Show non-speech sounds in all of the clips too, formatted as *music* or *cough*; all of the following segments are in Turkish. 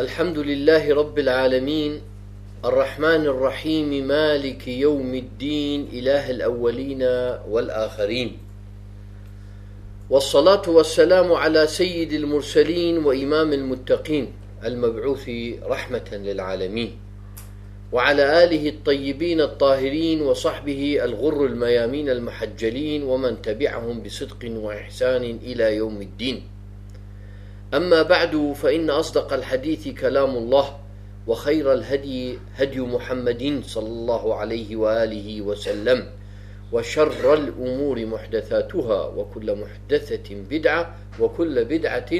الحمد لله رب العالمين الرحمن الرحيم مالك يوم الدين إله الأولين والآخرين. والصلاة والسلام على سيد المرسلين وإمام المتقين المبعوث رحمة للعالمين. وعلى آله الطيبين الطاهرين وصحبه الغر الميامين المحجلين ومن تبعهم بصدق وإحسان إلى يوم الدين. أما بعد فإن أصدق الحديث كلام الله وخير الهدي هدي محمد صلى الله عليه وآله وسلم وشر الأمور محدثاتها وكل محدثة بدعة وكل بدعة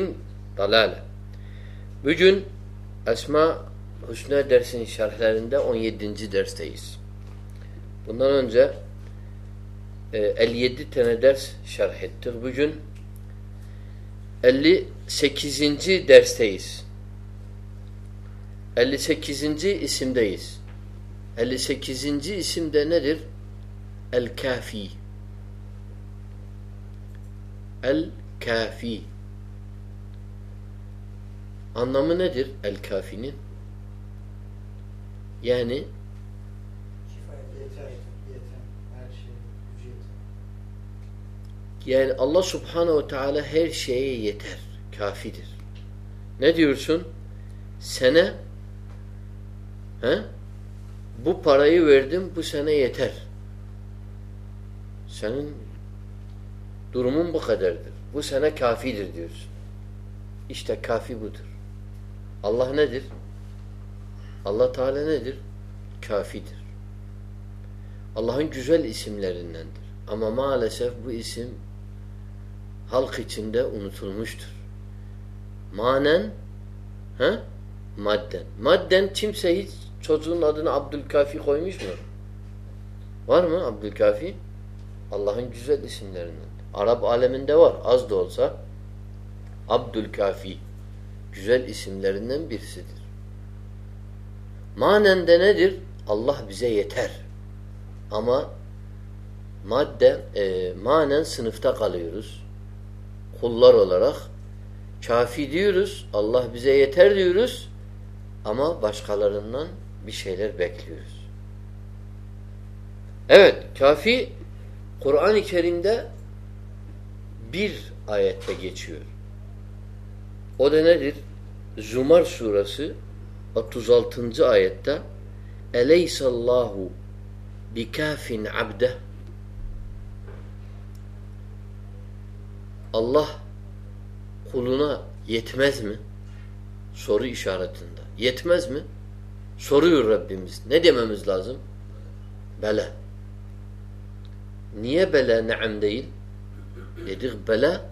ضلالة Bugün Esma Hüsnü dersinin şerhlerinde 17. dersteyiz. Bundan önce 57 tane ders şerh ettik. Bugün 58. dersteyiz. 58. isimdeyiz. 58. isimde nedir? El-Kafi. El-Kafi. Anlamı nedir El-Kafi'nin? Yani Yani Allah subhanehu ve teala her şeye yeter. Kafidir. Ne diyorsun? Sene he? bu parayı verdim bu sene yeter. Senin durumun bu kadardır. Bu sene kafidir diyorsun. İşte kafi budur. Allah nedir? Allah Teala nedir? Kafidir. Allah'ın güzel isimlerindendir. Ama maalesef bu isim halk içinde unutulmuştur. Manen he? madden. Madden kimse hiç çocuğun adını Abdülkafi koymuş mu? Var mı Abdülkafi? Allah'ın güzel isimlerinden. Arap aleminde var. Az da olsa Abdülkafi güzel isimlerinden birisidir. Manen de nedir? Allah bize yeter. Ama madde e, manen sınıfta kalıyoruz kullar olarak kafi diyoruz. Allah bize yeter diyoruz. Ama başkalarından bir şeyler bekliyoruz. Evet, kafi Kur'an-ı Kerim'de bir ayette geçiyor. O da nedir? Zumar suresi 36. ayette Eleysallahu bikafin abdeh Allah kuluna yetmez mi? Soru işaretinde. Yetmez mi? Soruyor Rabbimiz. Ne dememiz lazım? Bela. Niye bela ne'am değil? Dedik bela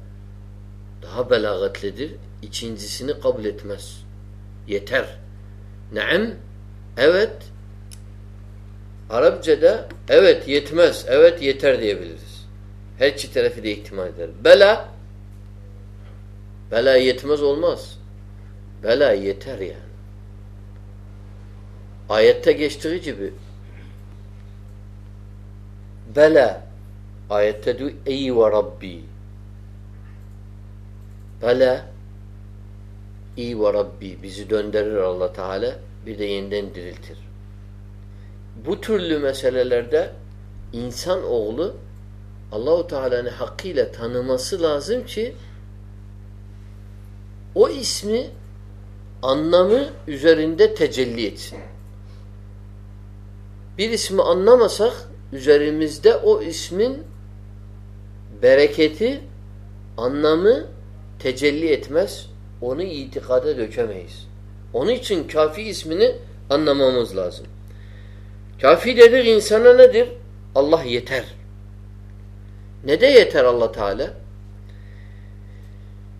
daha belagatlidir. İkincisini kabul etmez. Yeter. Ne'am evet Arapçada evet yetmez, evet yeter diyebiliriz. Her iki tarafı da ihtimal eder. Bela bela yetmez olmaz. Bela yeter yani. Ayette geçtiği gibi bela ayette diyor ey ve Rabbi bela iyi ve Rabbi bizi döndürür Allah Teala bir de yeniden diriltir. Bu türlü meselelerde insan oğlu Allahu Teala'nın hakkıyla tanıması lazım ki o ismi anlamı üzerinde tecelli etsin. Bir ismi anlamasak üzerimizde o ismin bereketi, anlamı tecelli etmez. Onu itikada dökemeyiz. Onun için kafi ismini anlamamız lazım. Kafi dedik insana nedir? Allah yeter. Ne de yeter Allah Teala?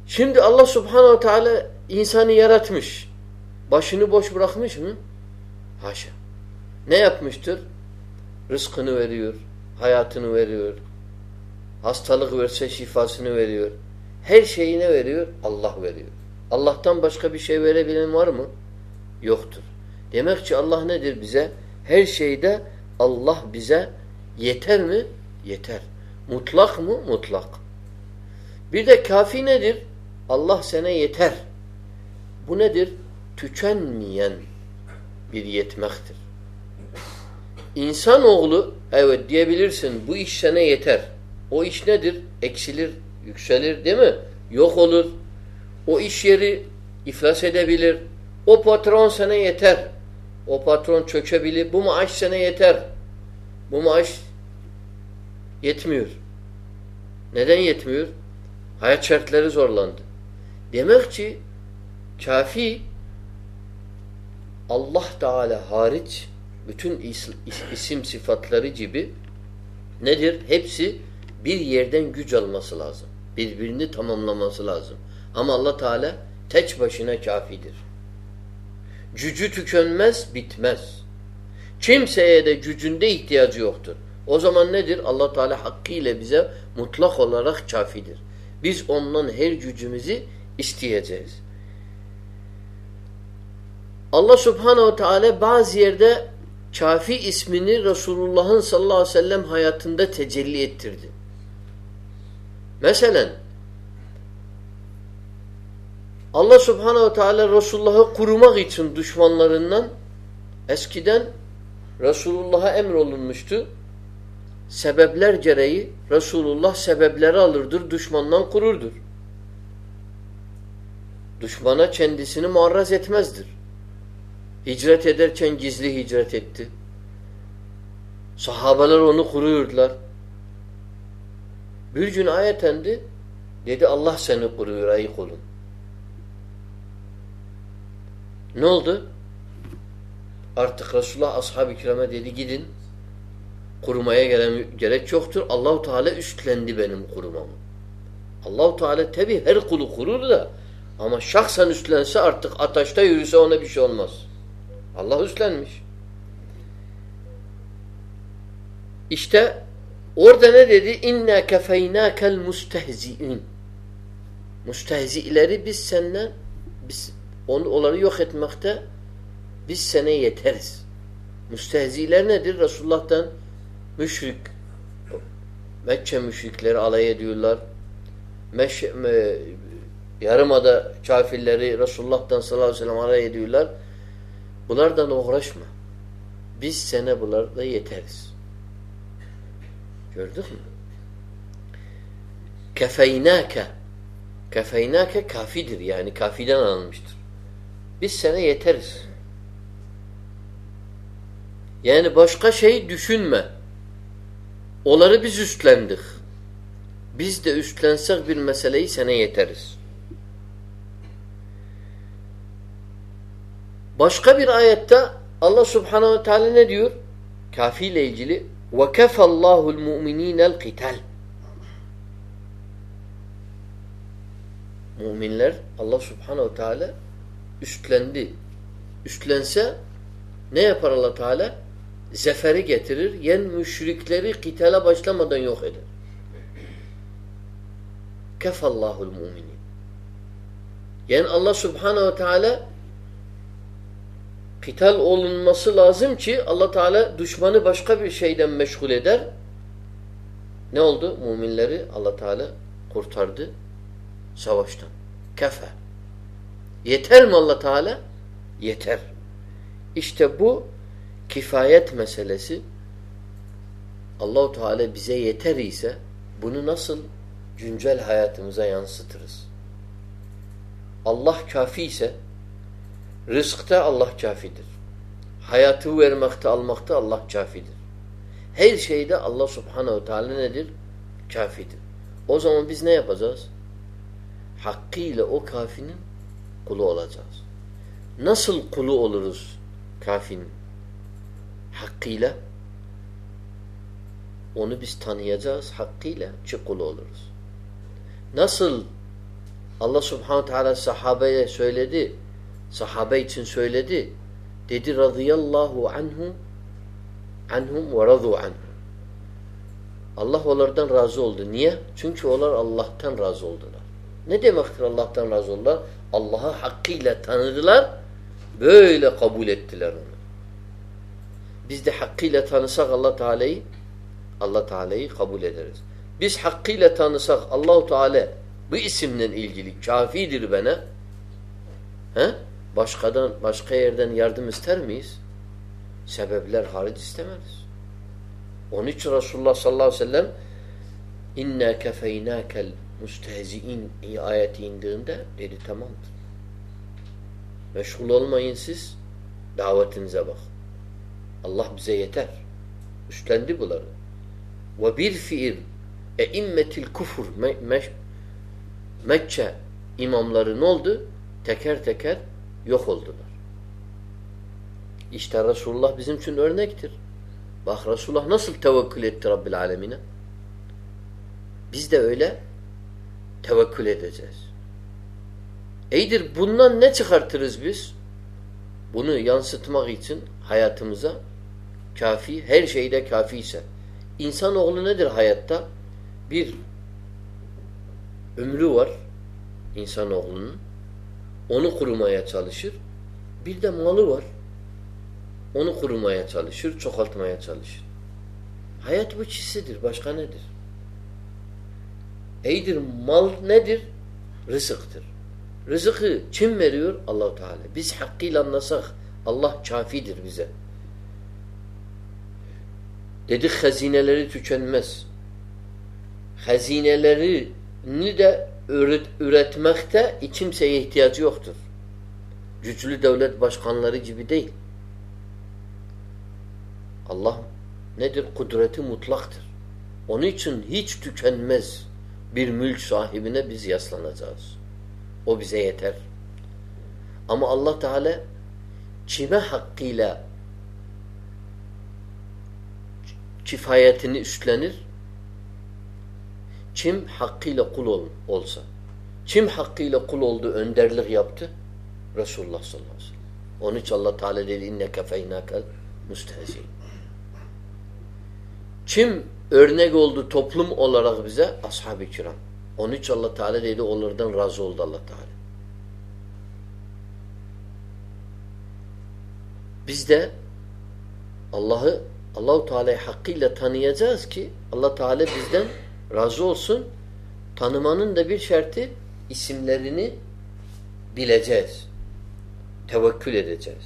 Şimdi Allah Subhanahu Teala insanı yaratmış. Başını boş bırakmış mı? Haşa. Ne yapmıştır? Rızkını veriyor, hayatını veriyor. Hastalık verse şifasını veriyor. Her şeyine veriyor, Allah veriyor. Allah'tan başka bir şey verebilen var mı? Yoktur. Demek ki Allah nedir bize? Her şeyde Allah bize yeter mi? Yeter. Mutlak mı? Mutlak. Bir de kafi nedir? Allah sana yeter. Bu nedir? tükenmeyen bir yetmektir. İnsanoğlu evet diyebilirsin bu iş sana yeter. O iş nedir? Eksilir, yükselir değil mi? Yok olur. O iş yeri iflas edebilir. O patron sana yeter. O patron çökebilir. Bu maaş sana yeter. Bu maaş yetmiyor. Neden yetmiyor? Hayat şartları zorlandı. Demek ki kafi Allah Teala hariç bütün isim sıfatları gibi nedir? Hepsi bir yerden güç alması lazım. Birbirini tamamlaması lazım. Ama Allah Teala tek başına kafidir. Gücü tükenmez, bitmez. Kimseye de gücünde ihtiyacı yoktur. O zaman nedir? Allah Teala hakkıyla bize mutlak olarak kafidir. Biz ondan her gücümüzü isteyeceğiz. Allah Subhanahu Teala bazı yerde kafi ismini Resulullah'ın sallallahu aleyhi ve sellem hayatında tecelli ettirdi. Mesela Allah Subhanahu Teala Resulullah'ı kurumak için düşmanlarından eskiden Resulullah'a emrolunmuştu. Sebepler gereği Resulullah sebepleri alırdır, düşmandan kururdur. Düşmana kendisini muarraz etmezdir. Hicret ederken gizli hicret etti. Sahabeler onu kuruyordular. Bir gün ayetendi. Dedi Allah seni kuruyor ey kulun. Ne oldu? Artık Resulullah ashab-ı kirama dedi gidin. Kurumaya gerek yoktur. Allahu Teala üstlendi benim kurumamı. Allahu Teala tabi her kulu kurur da ama şahsen üstlense artık ataşta yürüse ona bir şey olmaz. Allah üstlenmiş. İşte orada ne dedi? İnna kefeynâkel mustehzi'in. Mustehzi'leri biz senden biz onu, onları yok etmekte biz sana yeteriz. Müstehziler nedir? Resulullah'tan müşrik Mekke müşrikleri alay ediyorlar. Meş, me, yarımada kafirleri Resulullah'tan sallallahu aleyhi ve sellem alay ediyorlar. Bunlardan uğraşma. Biz sana bunlarla yeteriz. Gördük mü? Kefeynâke Kefeynâke kafidir. Yani kafiden alınmıştır. Biz sana yeteriz. Yani başka şey düşünme. Onları biz üstlendik. Biz de üstlensek bir meseleyi sana yeteriz. Başka bir ayette Allah Subhanahu ve Teala ne diyor? Kafi ile ilgili ve kefallahul mu'mininel qital. Müminler Allah Subhanahu ve Teala üstlendi. Üstlense ne yapar Allah Teala? Zeferi getirir. Yen müşrikleri kitale başlamadan yok eder. Kefallahul muminin. Yani Allah Subhanahu ve Teala kital olunması lazım ki Allah Teala düşmanı başka bir şeyden meşgul eder. Ne oldu? Müminleri Allah Teala kurtardı savaştan. Kefe. Yeter mi Allah Teala? Yeter. İşte bu kifayet meselesi Allahu Teala bize yeter ise bunu nasıl güncel hayatımıza yansıtırız? Allah kafi ise rızkta Allah kafidir. Hayatı vermekte, almakta Allah kafidir. Her şeyde Allah Subhanahu Teala nedir? Kafidir. O zaman biz ne yapacağız? Hakkıyla o kafinin kulu olacağız. Nasıl kulu oluruz kafinin? Hakkıyla onu biz tanıyacağız hakkıyla ki kulu oluruz. Nasıl Allah subhanahu teala sahabeye söyledi, sahabe için söyledi. Dedi radıyallahu anhu anhum ve radu anhu. Allah onlardan razı oldu. Niye? Çünkü onlar Allah'tan razı oldular. Ne demektir Allah'tan razı oldular? Allah'ı hakkıyla tanıdılar, böyle kabul ettiler onu. Biz de hakkıyla tanısak Allah Teala'yı Allah Teala'yı kabul ederiz. Biz hakkıyla tanısak Allahu Teala bu isimle ilgili kafidir bana. He? Başkadan başka yerden yardım ister miyiz? Sebepler hariç istemeriz. Onun için Resulullah sallallahu aleyhi ve sellem inna kefeynâkel müstehzi'in ayeti indiğinde dedi tamamdır. Meşgul olmayın siz davetinize bak. Allah bize yeter. Üstlendi bunları. Ve bir fiil eimmetil kufur me me Mekke imamları ne oldu? Teker teker yok oldular. İşte Resulullah bizim için örnektir. Bak Resulullah nasıl tevekkül etti Rabbil Alemine? Biz de öyle tevekkül edeceğiz. İyidir bundan ne çıkartırız biz? Bunu yansıtmak için hayatımıza kafi, her şeyde kafi ise. İnsanoğlu nedir hayatta? Bir ömrü var insanoğlunun. Onu kurumaya çalışır. Bir de malı var. Onu kurumaya çalışır, çoğaltmaya çalışır. Hayat bu çizsidir. Başka nedir? Eydir mal nedir? Rızıktır. Rızıkı kim veriyor? allah Teala. Biz hakkıyla anlasak Allah kafidir bize. Dedik hazineleri tükenmez. Hazinelerini de üretmekte kimseye ihtiyacı yoktur. Güçlü devlet başkanları gibi değil. Allah nedir? Kudreti mutlaktır. Onun için hiç tükenmez bir mülk sahibine biz yaslanacağız. O bize yeter. Ama Allah Teala kime hakkıyla kifayetini üstlenir? Kim hakkıyla kul ol, olsa. Kim hakkıyla kul oldu, önderlik yaptı? Resulullah sallallahu aleyhi ve sellem. Onun için Allah Teala dedi inneke feynâkel müstehzîn. Kim örnek oldu toplum olarak bize? Ashab-ı kiram. Onun için Allah Teala dedi onlardan razı oldu Allah Teala. Biz de Allah'ı Allahu Teala'yı hakkıyla tanıyacağız ki Allah Teala bizden razı olsun. Tanımanın da bir şartı isimlerini bileceğiz. Tevekkül edeceğiz.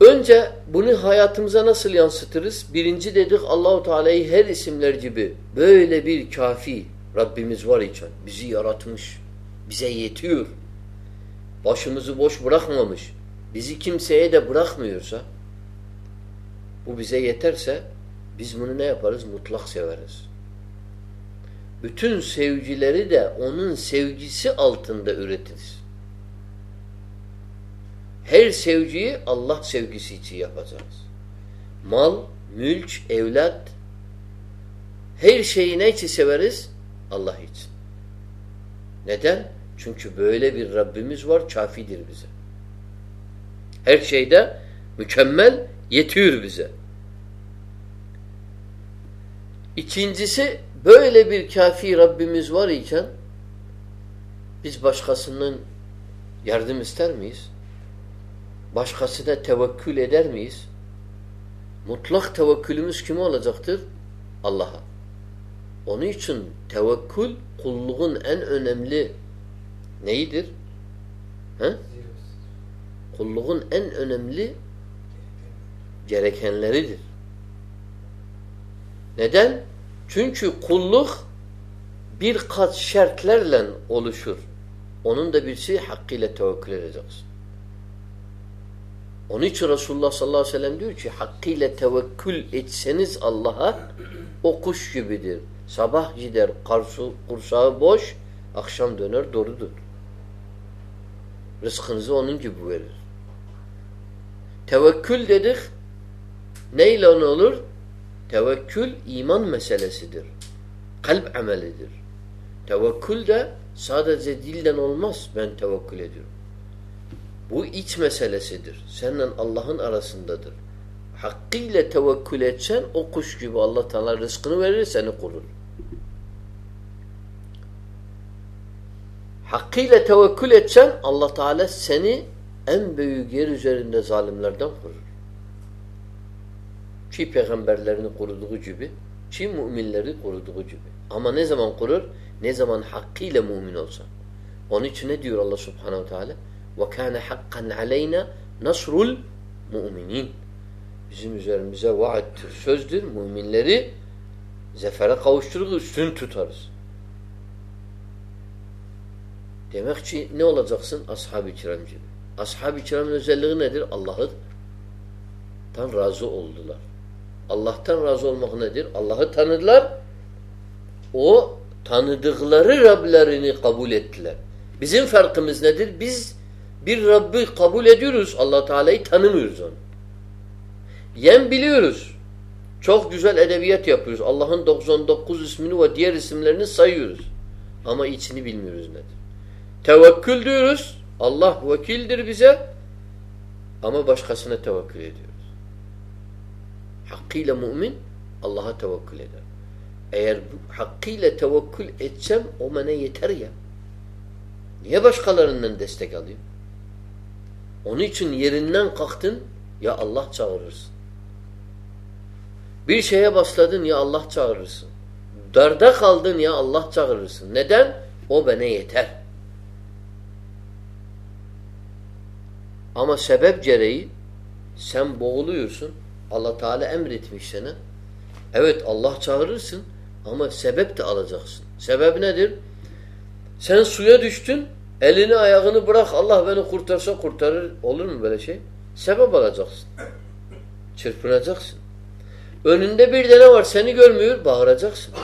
Önce bunu hayatımıza nasıl yansıtırız? Birinci dedik Allahu Teala'yı her isimler gibi böyle bir kafi Rabbimiz var için bizi yaratmış, bize yetiyor. Başımızı boş bırakmamış. Bizi kimseye de bırakmıyorsa bu bize yeterse biz bunu ne yaparız? Mutlak severiz. Bütün sevgileri de onun sevgisi altında üretiriz. Her sevgiyi Allah sevgisi için yapacağız. Mal, mülk, evlat her şeyi ne için severiz? Allah için. Neden? Çünkü böyle bir Rabbimiz var, kafidir bize. Her şeyde mükemmel yetiyor bize. İkincisi böyle bir kafi Rabbimiz var iken biz başkasının yardım ister miyiz? Başkasına tevekkül eder miyiz? Mutlak tevekkülümüz kime olacaktır? Allah'a. Onun için tevekkül kulluğun en önemli neyidir? He? Kulluğun en önemli gerekenleridir. Neden? Çünkü kulluk birkaç şartlarla oluşur. Onun da birisi hakkıyla tevekkül edeceksin. Onun için Resulullah sallallahu aleyhi ve sellem diyor ki hakkıyla tevekkül etseniz Allah'a o kuş gibidir. Sabah gider karsu, kursağı boş, akşam döner doğrudur. Rızkınızı onun gibi verir. Tevekkül dedik. Neyle ne olur? Tevekkül iman meselesidir. Kalp amelidir. Tevekkül de sadece dilden olmaz. Ben tevekkül ediyorum. Bu iç meselesidir. Seninle Allah'ın arasındadır. Hakkıyla tevekkül etsen o kuş gibi Allah Teala rızkını verir seni korur. Hakkıyla tevekkül etsen Allah Teala seni en büyük yer üzerinde zalimlerden korur. Ki peygamberlerini koruduğu gibi, ki müminleri koruduğu gibi. Ama ne zaman korur? Ne zaman hakkıyla mümin olsan. Onun için ne diyor Allah subhanehu teala? وَكَانَ حَقًّا عَلَيْنَا نَصْرُ الْمُؤْمِنِينَ Bizim üzerimize vaattir, sözdür. Müminleri zefere kavuştururuz, üstün tutarız. Demek ki ne olacaksın? Ashab-ı kiram gibi. Ashab-ı kiramın özelliği nedir? Allah'tan razı oldular. Allah'tan razı olmak nedir? Allah'ı tanıdılar. O tanıdıkları Rablerini kabul ettiler. Bizim farkımız nedir? Biz bir Rabbi kabul ediyoruz. allah Teala'yı tanımıyoruz onu. Yem biliyoruz. Çok güzel edebiyat yapıyoruz. Allah'ın 99 ismini ve diğer isimlerini sayıyoruz. Ama içini bilmiyoruz nedir. Tevekkül diyoruz. Allah vekildir bize. Ama başkasına tevekkül ediyoruz. Hakkıyla mümin Allah'a tevekkül eder. Eğer hakkıyla tevekkül etsem o bana yeter ya. Niye başkalarından destek alayım? Onun için yerinden kalktın ya Allah çağırırsın. Bir şeye başladın ya Allah çağırırsın. Darda kaldın ya Allah çağırırsın. Neden? O bana yeter. Ama sebep gereği sen boğuluyorsun. Allah Teala emretmiş sana. Evet Allah çağırırsın ama sebep de alacaksın. Sebep nedir? Sen suya düştün, elini ayağını bırak Allah beni kurtarsa kurtarır. Olur mu böyle şey? Sebep alacaksın. Çırpınacaksın. Önünde bir tane var seni görmüyor bağıracaksın.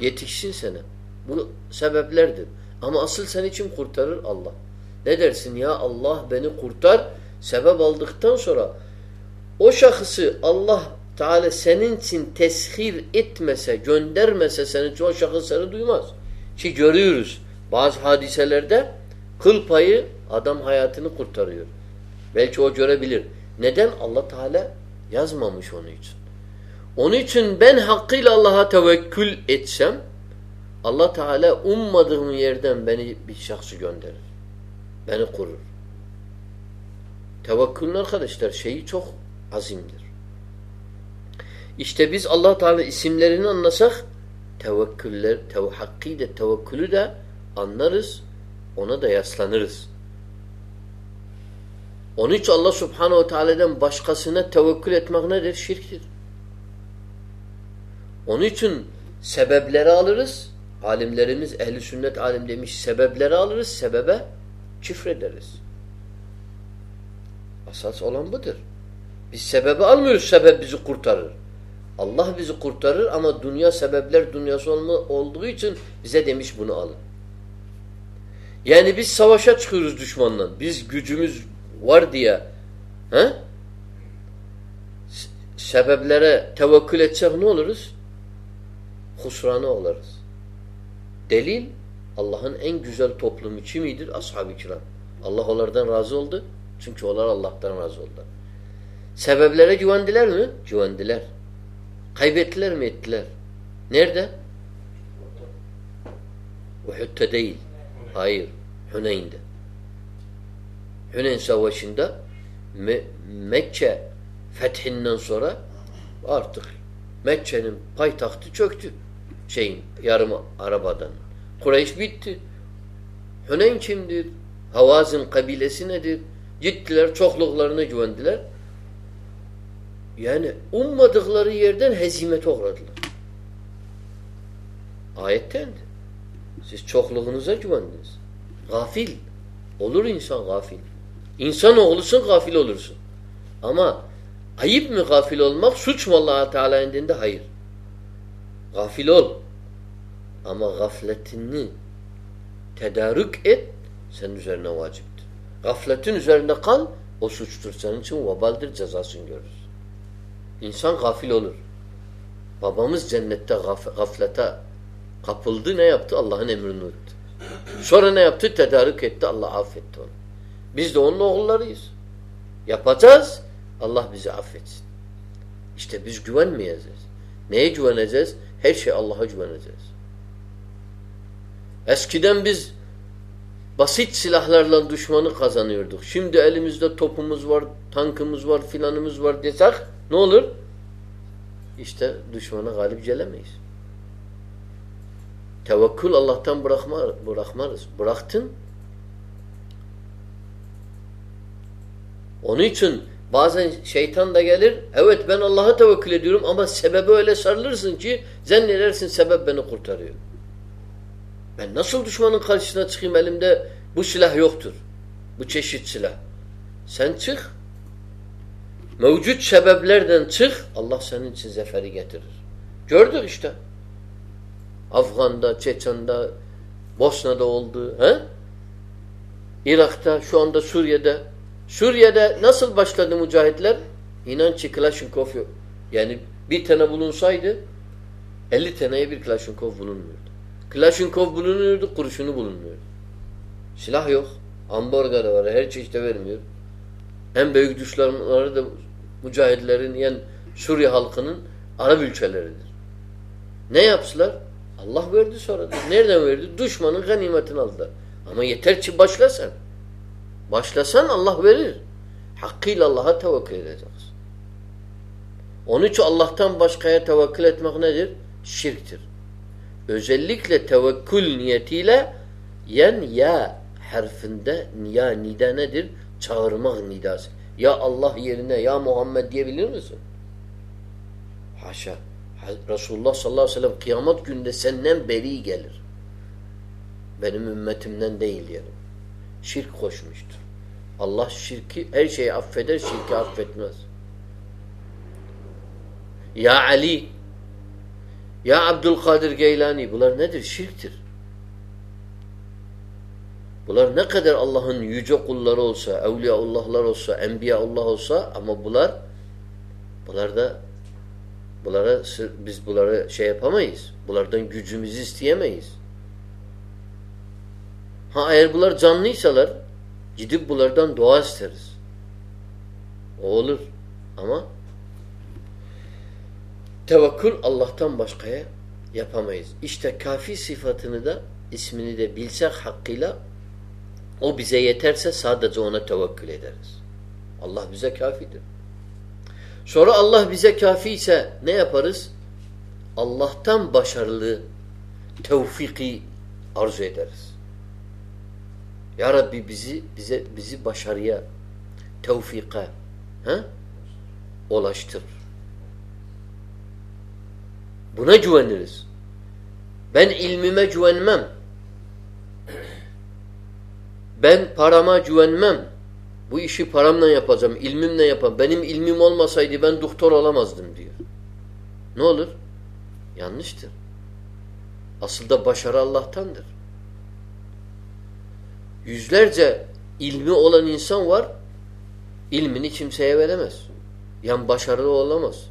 Yetişsin sana. Bu sebeplerdir. Ama asıl seni kim kurtarır? Allah. Ne dersin? Ya Allah beni kurtar. Sebep aldıktan sonra o şahısı Allah Teala senin için teshir etmese, göndermese senin için o şahıs seni duymaz. Ki görüyoruz. Bazı hadiselerde kıl payı adam hayatını kurtarıyor. Belki o görebilir. Neden? Allah Teala yazmamış onun için. Onun için ben hakkıyla Allah'a tevekkül etsem Allah Teala ummadığım yerden beni bir şahsı gönderir. Beni korur. Tevekkülün arkadaşlar şeyi çok azimdir. İşte biz Allah Teala isimlerini anlasak tevekküller, tev hakkıyla tevekkülü de anlarız. Ona da yaslanırız. Onun için Allah Subhanahu Teala'dan başkasına tevekkül etmek nedir? Şirktir. Onun için sebepleri alırız. Alimlerimiz, ehli sünnet alim demiş sebepleri alırız, sebebe küfrederiz. Asas olan budur. Biz sebebi almıyoruz, sebep bizi kurtarır. Allah bizi kurtarır ama dünya sebepler dünyası olma, olduğu için bize demiş bunu alın. Yani biz savaşa çıkıyoruz düşmanla. Biz gücümüz var diye he? sebeplere tevekkül etsek ne oluruz? Husrana oluruz. Delil Allah'ın en güzel toplumu kimidir? Ashab-ı kiram. Allah onlardan razı oldu. Çünkü onlar Allah'tan razı oldular. Sebeplere güvendiler mi? Güvendiler. Kaybettiler mi? Ettiler. Nerede? Uhud'da değil. Hayır. Hüneyn'de. Hüneyn Savaşı'nda Me Mekke fethinden sonra artık Mekke'nin paytahtı çöktü. Şeyin yarım arabadan. Kureyş bitti. Hüneyn kimdir? Havazin kabilesi nedir? Gittiler çokluklarına güvendiler. Yani ummadıkları yerden hezimete uğradılar. Ayettendi. Siz çokluğunuza güvendiniz. Gafil. Olur insan gafil. İnsan oğlusun gafil olursun. Ama ayıp mı gafil olmak? Suç mu allah Teala indinde? Hayır. Gafil ol. Ama gafletini tedarük et senin üzerine vaciptir. Gafletin üzerinde kal o suçtur. Senin için vabaldir cezasını görür. İnsan gafil olur. Babamız cennette gaf gaflete kapıldı ne yaptı? Allah'ın emrini unuttu. Sonra ne yaptı? Tedarik etti. Allah affetti onu. Biz de onun oğullarıyız. Yapacağız. Allah bizi affetsin. İşte biz güvenmeyeceğiz. Neye güveneceğiz? Her şey Allah'a güveneceğiz. Eskiden biz basit silahlarla düşmanı kazanıyorduk. Şimdi elimizde topumuz var, tankımız var, filanımız var desek ne olur? İşte düşmana galip gelemeyiz. Tevekkül Allah'tan bırakma, bırakmarız. Bıraktın. Onun için bazen şeytan da gelir. Evet ben Allah'a tevekkül ediyorum ama sebebe öyle sarılırsın ki zannedersin sebep beni kurtarıyor. Ben nasıl düşmanın karşısına çıkayım elimde bu silah yoktur. Bu çeşit silah. Sen çık. Mevcut sebeplerden çık. Allah senin için zeferi getirir. Gördük işte. Afgan'da, Çeçen'de, Bosna'da oldu. He? Irak'ta, şu anda Suriye'de. Suriye'de nasıl başladı mücahitler? İnan ki yok. Yani bir tane bulunsaydı 50 taneye bir Klashinkov bulunmuyordu. Klashinkov bulunuyordu, kurşunu bulunmuyordu. Silah yok. Ambargada var. Her çeşitte vermiyor. En büyük düşmanları da mücahitlerin yani Suriye halkının Arap ülkeleridir. Ne yapsılar? Allah verdi sonra. Nereden verdi? Düşmanın ganimetini aldı. Ama yeter ki başlasan. Başlasan Allah verir. Hakkıyla Allah'a tevekkül edeceğiz. Onun için Allah'tan başkaya tevekkül etmek nedir? Şirktir. Özellikle tevekkül niyetiyle yen ya harfinde ya nida nedir? Çağırmak nidası. Ya Allah yerine ya Muhammed diyebilir misin? Haşa. Resulullah sallallahu aleyhi ve sellem kıyamet günde senden beri gelir. Benim ümmetimden değil diyelim. Şirk koşmuştur. Allah şirki her şeyi affeder, şirki affetmez. Ya Ali, ya Abdülkadir Geylani bunlar nedir? Şirktir. Bunlar ne kadar Allah'ın yüce kulları olsa, evliyaullahlar olsa, enbiyaullah olsa ama bunlar bunlar da bunlara biz bunları şey yapamayız. Bunlardan gücümüzü isteyemeyiz. Ha eğer bunlar canlıysalar gidip bunlardan dua isteriz. O olur. Ama tevekkül Allah'tan başkaya yapamayız. İşte kafi sıfatını da ismini de bilsek hakkıyla o bize yeterse sadece ona tevekkül ederiz. Allah bize kafidir. Sonra Allah bize kafi ise ne yaparız? Allah'tan başarılı tevfiki arzu ederiz. Ya Rabbi bizi bize bizi başarıya, tevfika he? ulaştır. Buna güveniriz. Ben ilmime güvenmem. Ben parama güvenmem. Bu işi paramla yapacağım, ilmimle yapacağım. Benim ilmim olmasaydı ben doktor olamazdım diyor. Ne olur? Yanlıştır. Aslında başarı Allah'tandır. Yüzlerce ilmi olan insan var, ilmini kimseye veremez. Yani başarılı olamaz.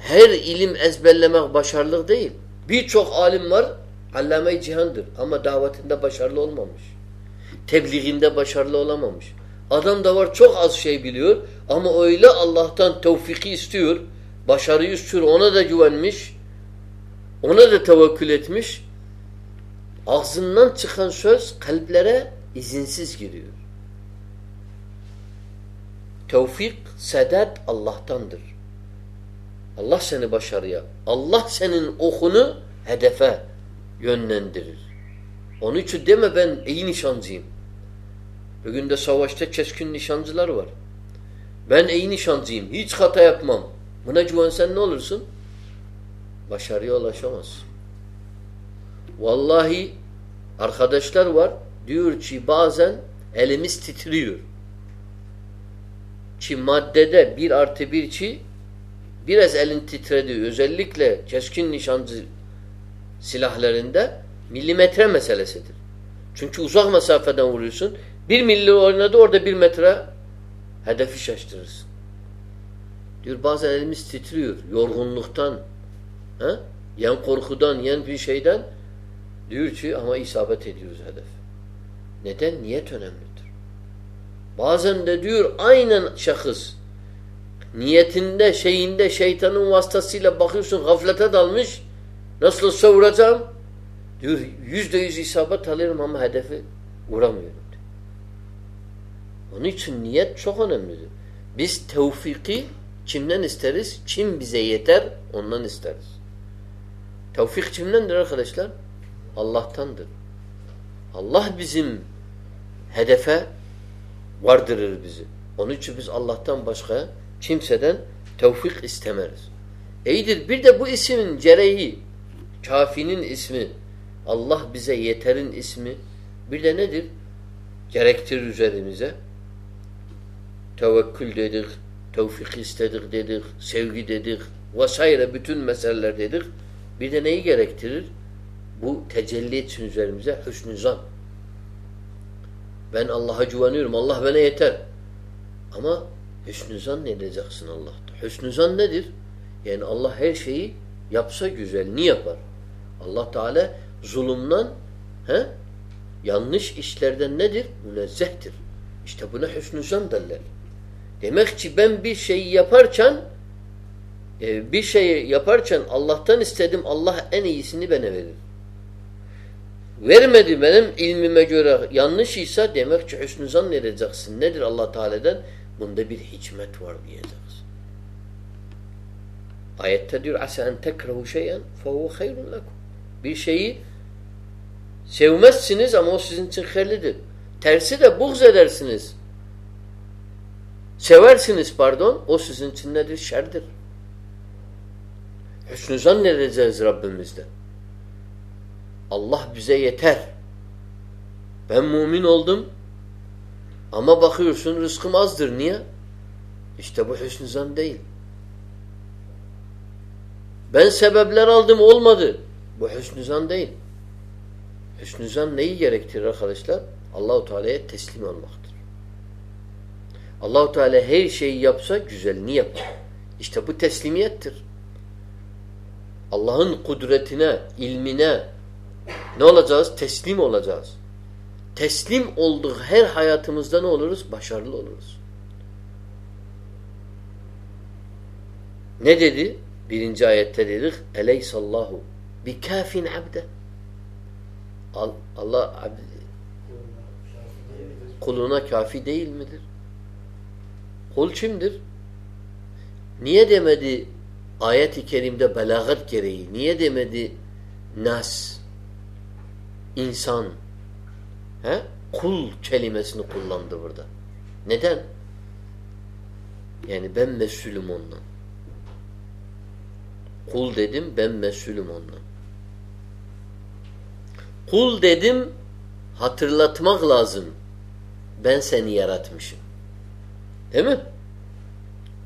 Her ilim ezberlemek başarılı değil. Birçok alim var, allame cihandır ama davetinde başarılı olmamış. Tebliğinde başarılı olamamış. Adam da var çok az şey biliyor ama öyle Allah'tan tevfiki istiyor, başarıyı istiyor, ona da güvenmiş, ona da tevekkül etmiş. Ağzından çıkan söz kalplere izinsiz giriyor. Tevfik, sedat Allah'tandır. Allah seni başarıya, Allah senin okunu hedefe yönlendirir. Onun için deme ben iyi nişancıyım. Bugün de savaşta keskin nişancılar var. Ben iyi nişancıyım. Hiç hata yapmam. Buna güvensen ne olursun? Başarıya ulaşamazsın. Vallahi arkadaşlar var. Diyor ki bazen elimiz titriyor. Ki maddede bir artı bir ki biraz elin titredi. Özellikle keskin nişancı silahlarında milimetre meselesidir. Çünkü uzak mesafeden vuruyorsun. Bir milli oynadı orada bir metre hedefi şaştırırsın. Diyor bazen elimiz titriyor. Yorgunluktan, he? yen korkudan, yen bir şeyden diyor ki ama isabet ediyoruz hedef. Neden? Niyet önemlidir. Bazen de diyor aynen şahıs niyetinde, şeyinde şeytanın vasıtasıyla bakıyorsun gaflete dalmış nasıl vuracağım diyor yüzde yüz isabet alırım ama hedefi vuramıyorum. Onun için niyet çok önemlidir. Biz tevfiki kimden isteriz? Kim bize yeter ondan isteriz. Tevfik kimdendir arkadaşlar? Allah'tandır. Allah bizim hedefe vardırır bizi. Onun için biz Allah'tan başka kimseden tevfik istemeriz. İyidir. Bir de bu ismin cereyi, kafinin ismi, Allah bize yeterin ismi, bir de nedir? Gerektirir üzerimize. Tevekkül dedik, tevfik istedik dedik, sevgi dedik, vesaire bütün meseleler dedik. Bir de neyi gerektirir? Bu tecelli etsin üzerimize hüsnü zan. Ben Allah'a güveniyorum. Allah bana yeter. Ama hüsnü zan edeceksin Allah'ta? Hüsnü zan nedir? Yani Allah her şeyi yapsa güzel. Niye yapar? Allah Teala zulümden he? yanlış işlerden nedir? Münezzehtir. İşte buna hüsnü zan derler. Demek ki ben bir şeyi yaparken e, bir şeyi yaparken Allah'tan istedim Allah en iyisini bana verir. Vermedi benim ilmime göre yanlış ise demek ki hüsnü zan edeceksin. Nedir Allah Teala'dan? Bunda bir hikmet var diyeceksin. Ayette diyor asa en tekrehu şeyen fehuve hayrun lekum. Bir şeyi sevmezsiniz ama o sizin için hayırlıdır. Tersi de buğz edersiniz. Seversiniz pardon. O sizin için nedir? Şerdir. Hüsnü zannedeceğiz Rabbimizden. Allah bize yeter. Ben mümin oldum ama bakıyorsun rızkım azdır. Niye? İşte bu hüsnü zan değil. Ben sebepler aldım olmadı. Bu hüsnü zan değil. Hüsnü zan neyi gerektirir arkadaşlar? Allahu Teala'ya teslim olmaktır. Allahu Teala her şeyi yapsa güzelini yapar. İşte bu teslimiyettir. Allah'ın kudretine, ilmine ne olacağız? Teslim olacağız. Teslim olduk her hayatımızda ne oluruz? Başarılı oluruz. Ne dedi? Birinci ayette dedik. Eleysallahu bi kafin abde. Allah kuluna kafi değil midir? Kul kimdir? Niye demedi ayet-i kerimde belagat gereği? Niye demedi nas? insan? He? Kul kelimesini kullandı burada. Neden? Yani ben mesulüm ondan. Kul dedim ben mesulüm ondan. Kul dedim hatırlatmak lazım. Ben seni yaratmışım. Değil mi?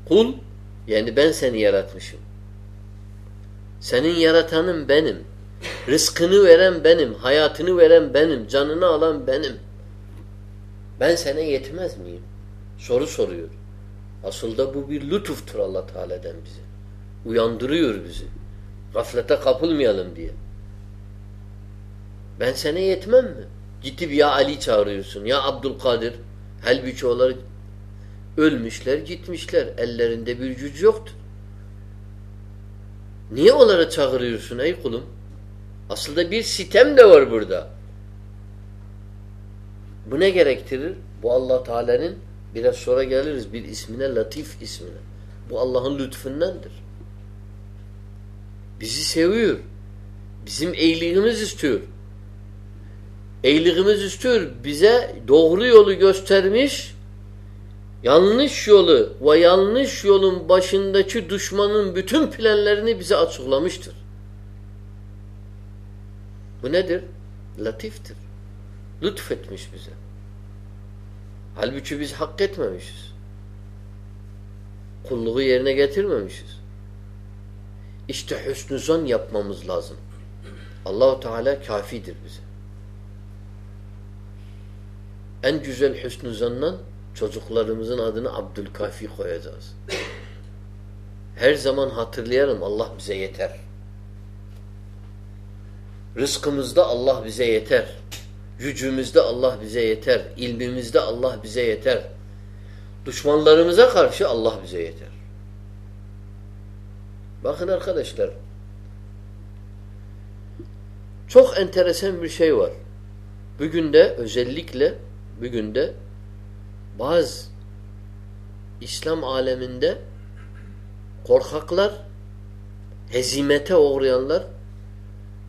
Kul yani ben seni yaratmışım. Senin yaratanın benim. Rızkını veren benim. Hayatını veren benim. Canını alan benim. Ben sana yetmez miyim? Soru soruyor. Aslında bu bir lütuftur Allah Teala'dan bize. Uyandırıyor bizi. Gaflete kapılmayalım diye. Ben sana yetmem mi? Gidip ya Ali çağırıyorsun, ya Abdülkadir. Onlar ölmüşler, gitmişler. Ellerinde bir güç yoktur. Niye onlara çağırıyorsun ey kulum? Aslında bir sitem de var burada. Bu ne gerektirir? Bu Allah Teala'nın biraz sonra geliriz bir ismine, Latif ismine. Bu Allah'ın lütfundandır. Bizi seviyor. Bizim iyiliğimiz istiyor. İyiliğimiz istiyor. Bize doğru yolu göstermiş, yanlış yolu ve yanlış yolun başındaki düşmanın bütün planlarını bize açıklamıştır. Bu nedir? Latiftir. Lütfetmiş bize. Halbuki biz hak etmemişiz. Kulluğu yerine getirmemişiz. İşte hüsnü zan yapmamız lazım. Allahu Teala kafidir bize. En güzel hüsnü zandan çocuklarımızın adını Abdülkafi koyacağız. Her zaman hatırlayalım Allah bize yeter. Rızkımızda Allah bize yeter. Gücümüzde Allah bize yeter. İlmimizde Allah bize yeter. Düşmanlarımıza karşı Allah bize yeter. Bakın arkadaşlar. Çok enteresan bir şey var. Bugün de özellikle bugün de bazı İslam aleminde korkaklar, hezimete uğrayanlar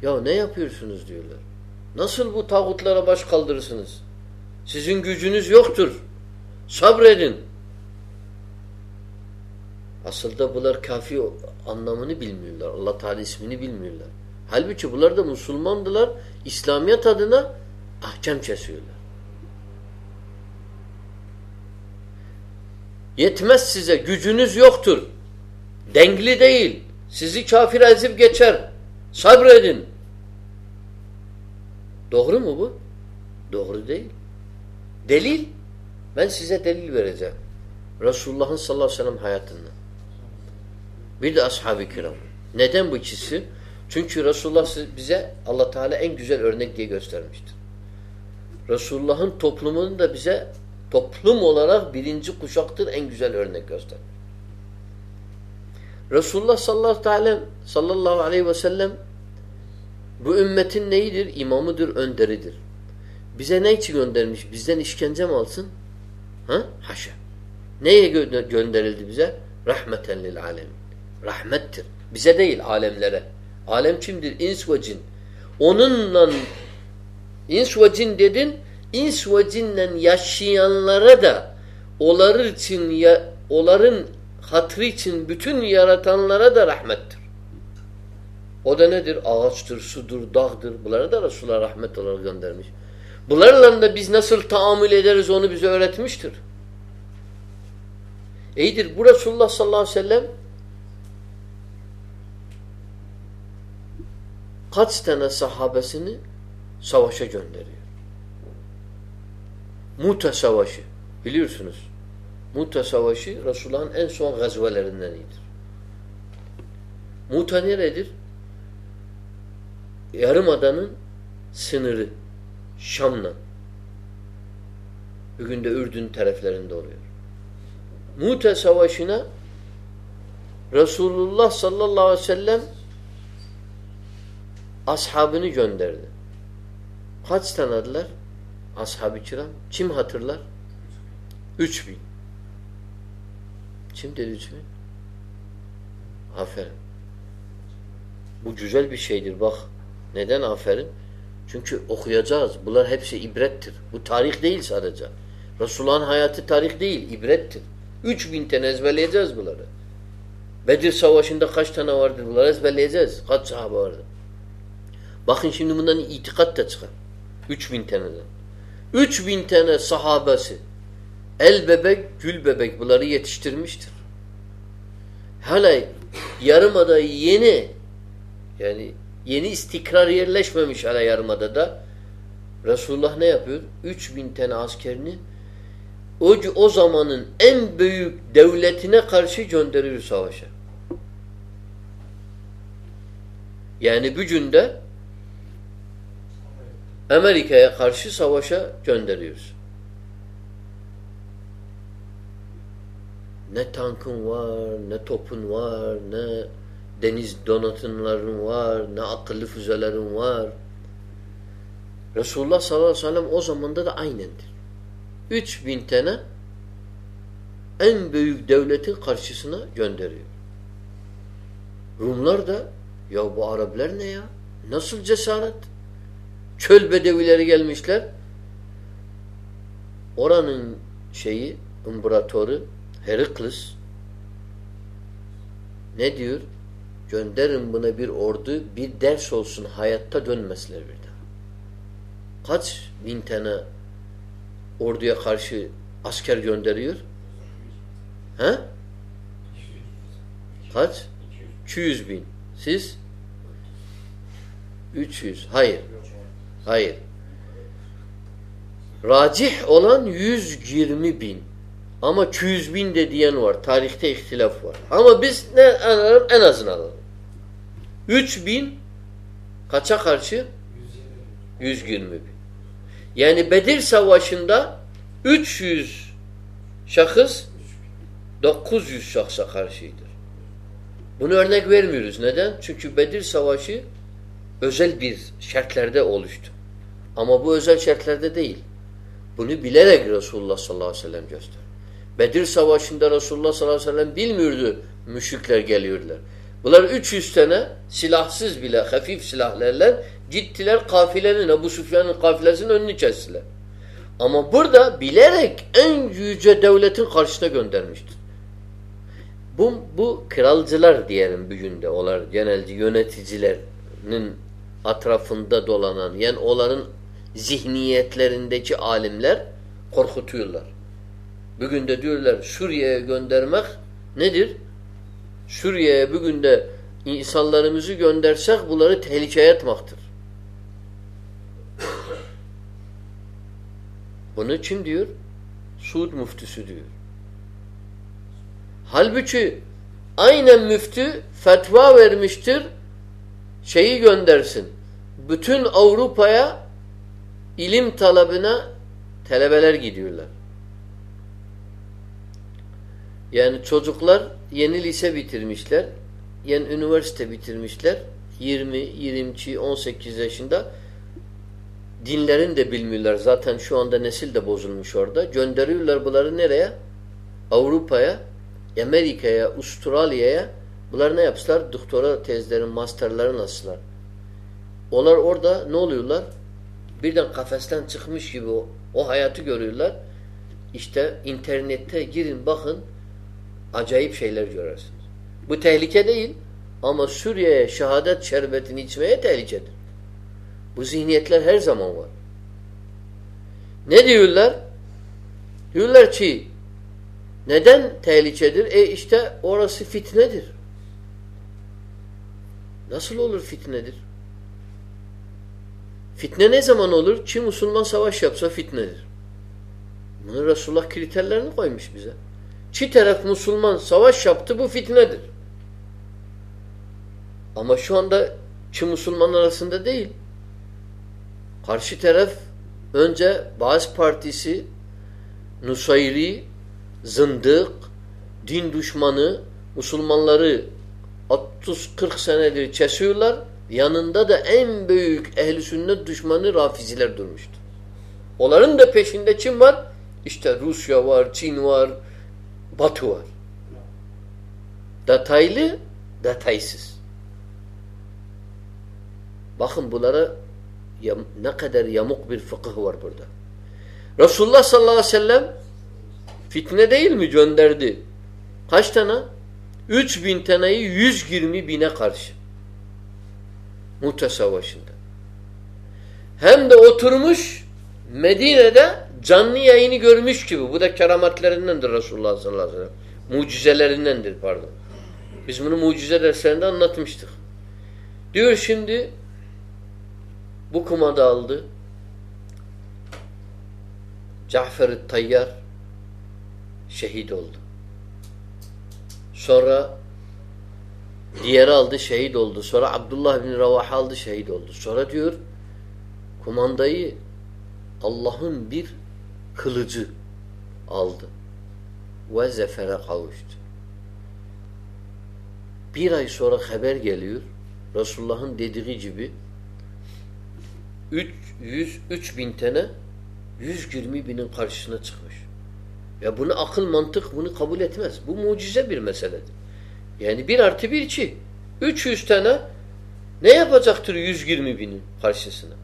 ya ne yapıyorsunuz diyorlar. Nasıl bu tağutlara baş kaldırırsınız? Sizin gücünüz yoktur. Sabredin. Aslında bunlar kafi anlamını bilmiyorlar. Allah Teala ismini bilmiyorlar. Halbuki bunlar da Müslümandılar. İslamiyet adına ahkam kesiyorlar. Yetmez size. Gücünüz yoktur. Dengli değil. Sizi kafir ezip geçer. Sabredin. Doğru mu bu? Doğru değil. Delil. Ben size delil vereceğim. Resulullah'ın sallallahu aleyhi ve sellem hayatından. Bir de ashab-ı kiram. Neden bu ikisi? Çünkü Resulullah bize Allah Teala en güzel örnek diye göstermiştir. Resulullah'ın toplumunun da bize toplum olarak birinci kuşaktır en güzel örnek göstermiş. Resulullah sallallahu, sallallahu aleyhi ve sellem bu ümmetin neyidir? İmamıdır, önderidir. Bize ne için göndermiş? Bizden işkence mi alsın? Ha? Haşa. Neye gö gönderildi bize? Rahmeten lil alemin. Rahmettir. Bize değil, alemlere. Alem kimdir? İns ve cin. Onunla ins ve cin dedin, ins ve cinle yaşayanlara da onlar için ya, onların hatrı için bütün yaratanlara da rahmettir. O da nedir? Ağaçtır, sudur, dağdır. Bunlara da Resulullah rahmet olarak göndermiş. Bunlarla da biz nasıl tahammül ederiz onu bize öğretmiştir. İyidir. Bu Resulullah sallallahu aleyhi ve sellem kaç tane sahabesini savaşa gönderiyor. Muta Savaşı. Biliyorsunuz. Muta Savaşı Resulullah'ın en son gazvelerinden Muta neredir? Yarımada'nın sınırı. Şam'la. Bugün de Ürdün taraflarında oluyor. Muta Savaşı'na Resulullah sallallahu aleyhi ve sellem ashabını gönderdi. Kaç tanıdılar? Ashab-ı kiram. Kim hatırlar? Üç bin. Kim dedi üç bin? Aferin. Bu güzel bir şeydir bak. Neden aferin? Çünkü okuyacağız. Bunlar hepsi ibrettir. Bu tarih değil sadece. Resulullah'ın hayatı tarih değil, ibrettir. Üç bin tane ezberleyeceğiz bunları. Bedir Savaşı'nda kaç tane vardır bunları ezberleyeceğiz. Kaç sahabe vardır. Bakın şimdi bundan itikat da çıkar. Üç bin taneden. Üç bin tane sahabesi el bebek, gül bebek bunları yetiştirmiştir. Hala yarımada yeni yani yeni istikrar yerleşmemiş hala yarımadada Resulullah ne yapıyor? Üç bin tane askerini o, o zamanın en büyük devletine karşı gönderiyor savaşa. Yani bugün de Amerika'ya karşı savaşa gönderiyoruz. Ne tankın var, ne topun var, ne deniz donatınların var, ne akıllı füzelerin var. Resulullah sallallahu aleyhi ve sellem o zamanda da aynendir. Üç bin tane en büyük devletin karşısına gönderiyor. Rumlar da ya bu Araplar ne ya? Nasıl cesaret? Çöl bedevileri gelmişler. Oranın şeyi, imparatoru Heriklis ne diyor? Gönderin buna bir ordu, bir ders olsun hayatta dönmesler bir daha. Kaç bin tane orduya karşı asker gönderiyor? He? Kaç? 200 bin. Siz? 300. Hayır. Hayır. Racih olan 120 bin. Ama 200 bin de diyen var. Tarihte ihtilaf var. Ama biz ne alalım? En azını alalım. 3 bin kaça karşı? 120 bin. Yani Bedir Savaşı'nda 300 şahıs 900 şahsa karşıydır. Bunu örnek vermiyoruz. Neden? Çünkü Bedir Savaşı özel bir şartlarda oluştu. Ama bu özel şartlarda değil. Bunu bilerek Resulullah sallallahu aleyhi ve sellem göster. Bedir Savaşı'nda Resulullah sallallahu aleyhi ve sellem bilmiyordu müşrikler geliyorlar. Bunlar 300 tane silahsız bile hafif silahlarla gittiler kafilenin Ebu Süfyan'ın kafilesinin önünü kestiler. Ama burada bilerek en yüce devletin karşısına göndermiştir. Bu, bu kralcılar diyelim bugün de olar genelce yöneticilerinin atrafında dolanan yani onların zihniyetlerindeki alimler korkutuyorlar. Bugün de diyorlar Suriye'ye göndermek nedir? Suriye'ye bugün de insanlarımızı göndersek bunları tehlikeye atmaktır. Bunu kim diyor? Suud müftüsü diyor. Halbuki aynen müftü fetva vermiştir şeyi göndersin. Bütün Avrupa'ya ilim talabına telebeler gidiyorlar. Yani çocuklar yeni lise bitirmişler. Yeni üniversite bitirmişler. 20, 22, 18 yaşında dinlerini de bilmiyorlar. Zaten şu anda nesil de bozulmuş orada. Gönderiyorlar bunları nereye? Avrupa'ya, Amerika'ya, Avustralya'ya. Bunlar ne yapsınlar? Doktora tezlerin, masterlerin asılar. Onlar orada ne oluyorlar? Birden kafesten çıkmış gibi o, o hayatı görüyorlar. İşte internette girin bakın acayip şeyler görürsünüz. Bu tehlike değil ama Suriye'ye şehadet şerbetini içmeye tehlikedir. Bu zihniyetler her zaman var. Ne diyorlar? Diyorlar ki neden tehlikedir? E işte orası fitnedir. Nasıl olur fitnedir? Fitne ne zaman olur? Kim Müslüman savaş yapsa fitnedir. Bunu Resulullah kriterlerini koymuş bize. Çi taraf Müslüman savaş yaptı bu fitnedir. Ama şu anda çi Müslüman arasında değil. Karşı taraf önce Bağız Partisi, Nusayri, zındık, din düşmanı, Müslümanları 30-40 senedir kesiyorlar. Yanında da en büyük ehli sünnet düşmanı Rafiziler durmuştu. Onların da peşinde kim var? İşte Rusya var, Çin var, Batı var. Detaylı, detaysız. Bakın bunlara ne kadar yamuk bir fıkıh var burada. Resulullah sallallahu aleyhi ve sellem fitne değil mi gönderdi? Kaç tane? 3000 taneyi 120 bine karşı. Mute Savaşı'nda. Hem de oturmuş Medine'de canlı yayını görmüş gibi. Bu da keramatlerindendir Resulullah sallallahu aleyhi ve sellem. Mucizelerindendir pardon. Biz bunu mucize derslerinde anlatmıştık. Diyor şimdi bu kumada aldı. Cafer-i Tayyar şehit oldu. Sonra diğeri aldı şehit oldu. Sonra Abdullah bin Ravah aldı şehit oldu. Sonra diyor kumandayı Allah'ın bir kılıcı aldı. Ve zefere kavuştu. Bir ay sonra haber geliyor. Resulullah'ın dediği gibi 300 3000 tane 120 binin karşısına çıkmış. Ya bunu akıl mantık bunu kabul etmez. Bu mucize bir meseledir. Yani bir artı bir iki. 300 tane ne yapacaktır 120 binin karşısına?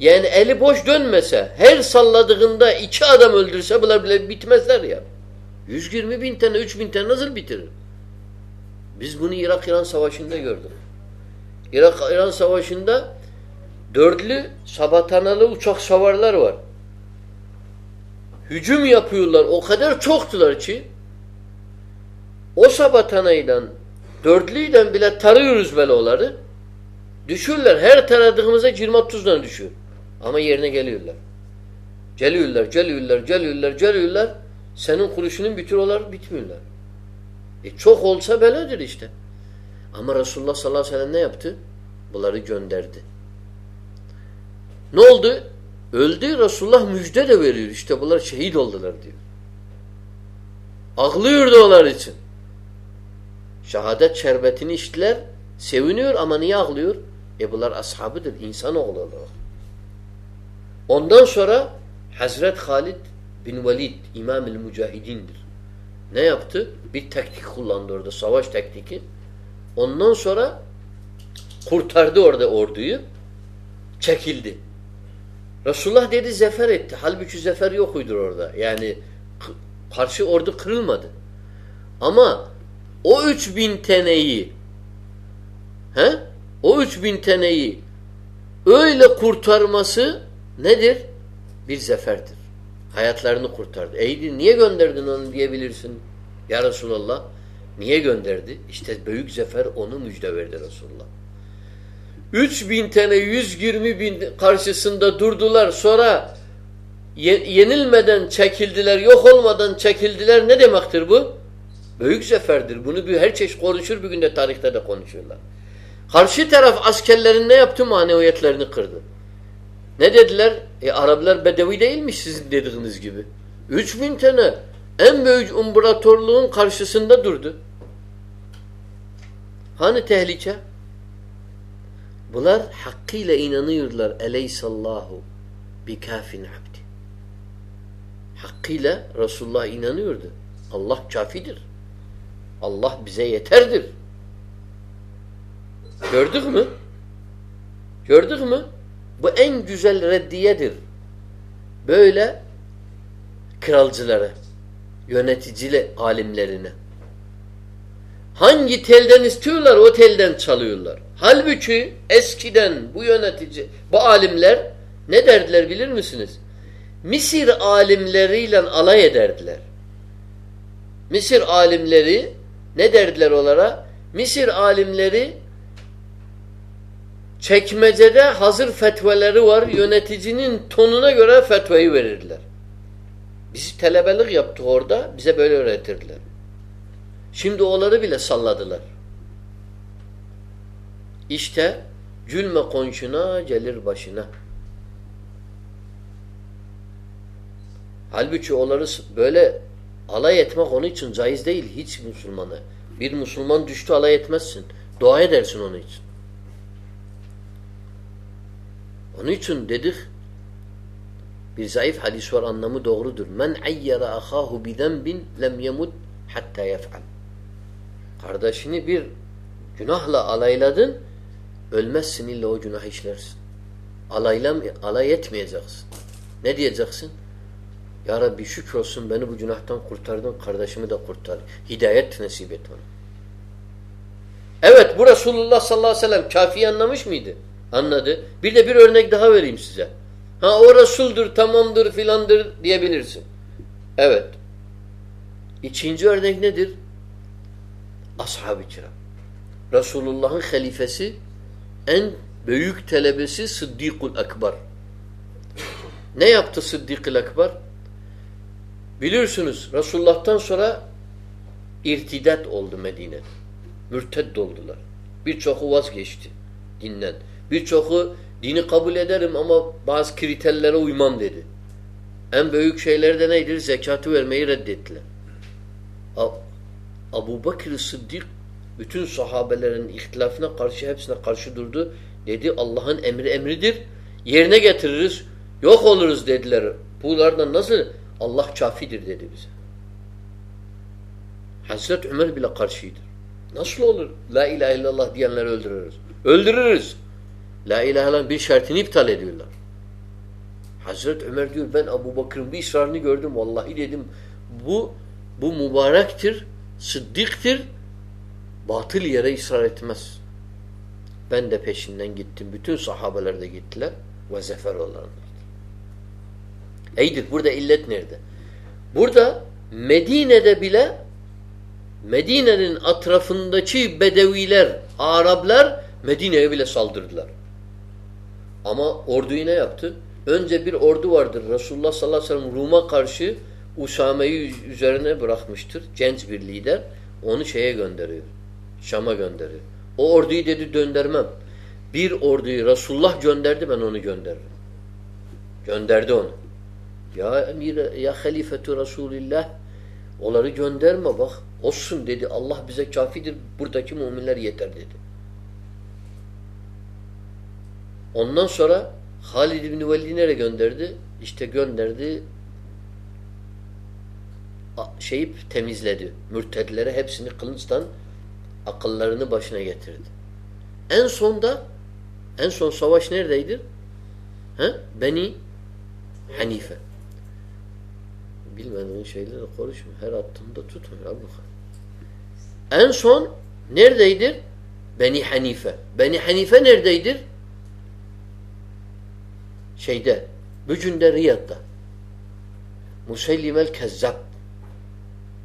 Yani eli boş dönmese, her salladığında iki adam öldürse bunlar bile bitmezler ya. 120 bin tane, 3 bin tane nasıl bitirir? Biz bunu Irak-İran savaşında gördük. Irak-İran savaşında dörtlü sabatanalı uçak savarlar var. Hücum yapıyorlar. O kadar çoktular ki o sabatanayla dörtlüyle bile tarıyoruz böyle onları. Düşürler. Her taradığımızda 20-30 tane düşüyor. Ama yerine geliyorlar. Geliyorlar, geliyorlar, geliyorlar, geliyorlar. Senin kuruşunun bitiriyorlar, bitmiyorlar. E çok olsa böyledir işte. Ama Resulullah sallallahu aleyhi ve sellem ne yaptı? Bunları gönderdi. Ne oldu? Öldü Resulullah müjde de veriyor. İşte bunlar şehit oldular diyor. Ağlıyordu onlar için. Şehadet şerbetini içtiler. Seviniyor ama niye ağlıyor? E bunlar ashabıdır. İnsanoğlu olarak. Ondan sonra Hazret Halid bin Velid İmam-ül Mücahidin'dir. Ne yaptı? Bir teknik kullandı orada. Savaş tekniki. Ondan sonra kurtardı orada orduyu. Çekildi. Resulullah dedi zefer etti. Halbuki zefer yokuydur orada. Yani karşı ordu kırılmadı. Ama o üç bin teneyi he? o üç bin teneyi öyle kurtarması nedir? Bir zeferdir. Hayatlarını kurtardı. Eydi niye gönderdin onu diyebilirsin. Ya Resulallah niye gönderdi? İşte büyük zefer onu müjde verdi Resulullah. 3 bin tane 120 bin karşısında durdular. Sonra yenilmeden çekildiler, yok olmadan çekildiler. Ne demektir bu? Büyük zaferdir. Bunu bir her çeşit konuşur, bir günde tarihte de konuşuyorlar. Karşı taraf askerlerin ne yaptı? Maneviyetlerini kırdı. Ne dediler? E Araplar bedevi değilmiş sizin dediğiniz gibi. 3 bin tane en büyük imparatorluğun karşısında durdu. Hani tehlike? Bunlar hakkıyla inanıyorlar. Eleysallahu bikafin abdi. Hakkıyla Resulullah inanıyordu. Allah kafidir. Allah bize yeterdir. Gördük mü? Gördük mü? Bu en güzel reddiyedir. Böyle kralcılara, yöneticiyle alimlerine. Hangi telden istiyorlar o telden çalıyorlar. Halbuki eskiden bu yönetici, bu alimler ne derdiler bilir misiniz? Misir alimleriyle alay ederdiler. Misir alimleri ne derdiler onlara? Misir alimleri çekmecede hazır fetveleri var. Yöneticinin tonuna göre fetvayı verirler. Biz telebelik yaptık orada. Bize böyle öğretirdiler. Şimdi onları bile salladılar. İşte gülme konşuna gelir başına. Halbuki onları böyle alay etmek onun için caiz değil hiç Müslümanı. Bir Müslüman düştü alay etmezsin. Dua edersin onun için. Onun için dedik bir zayıf hadis var anlamı doğrudur. Men ayyara ahahu bi zenbin lem yemut hatta yef'al. Kardeşini bir günahla alayladın ölmezsin illa o günah işlersin. Alaylam, alay etmeyeceksin. Ne diyeceksin? Ya Rabbi şükür olsun beni bu günahtan kurtardın, kardeşimi de kurtar. Hidayet nasip et ona. Evet bu Resulullah sallallahu aleyhi ve sellem kafiyi anlamış mıydı? Anladı. Bir de bir örnek daha vereyim size. Ha o Resul'dur, tamamdır, filandır diyebilirsin. Evet. İkinci örnek nedir? Ashab-ı kiram. Resulullah'ın halifesi en büyük talebesi Sıddikul Ekber. Ne yaptı Sıddikul Ekber? Biliyorsunuz Resulullah'tan sonra irtidat oldu Medine'de. Mürted oldular. Birçoku vazgeçti dinden. Birçoku dini kabul ederim ama bazı kriterlere uymam dedi. En büyük şeyler de neydir? Zekatı vermeyi reddettiler. Abu Bakr Sıddık bütün sahabelerin ihtilafına karşı hepsine karşı durdu. Dedi Allah'ın emri emridir. Yerine getiririz. Yok oluruz dediler. Bunlardan nasıl? Allah kafidir dedi bize. Hazreti Ömer bile karşıydır. Nasıl olur? La ilahe illallah diyenleri öldürürüz. Öldürürüz. La ilahe illallah bir şartını iptal ediyorlar. Hazreti Ömer diyor ben Abu Bakır'ın bir ısrarını gördüm. Vallahi dedim bu bu mübarektir, sıddıktır, batıl yere ısrar etmez. Ben de peşinden gittim. Bütün sahabeler de gittiler ve zefer olanlar. Eydir. Burada illet nerede? Burada Medine'de bile Medine'nin atrafındaki Bedeviler, Araplar Medine'ye bile saldırdılar. Ama orduyu ne yaptı? Önce bir ordu vardır. Resulullah sallallahu aleyhi ve sellem Rum'a karşı Usame'yi üzerine bırakmıştır. Genç bir lider. Onu şeye gönderiyor. Şam'a gönderiyor. O orduyu dedi döndürmem. Bir orduyu Resulullah gönderdi ben onu gönderirim. Gönderdi onu. Ya emir ya halifetu Resulillah onları gönderme bak. Olsun dedi. Allah bize kafidir. Buradaki müminler yeter dedi. Ondan sonra Halid İbni Velid'i nereye gönderdi? İşte gönderdi şeyi temizledi. Mürtedlere hepsini kılıçtan akıllarını başına getirdi. En sonda en son savaş neredeydi? He? Beni Hanife. Bilmediğin şeyleri konuşma. Her attığında tutma. En son neredeydir? Beni Hanife. Beni Hanife neredeydir? Şeyde, Bücün'de Riyad'da. Musellimel Kezzab.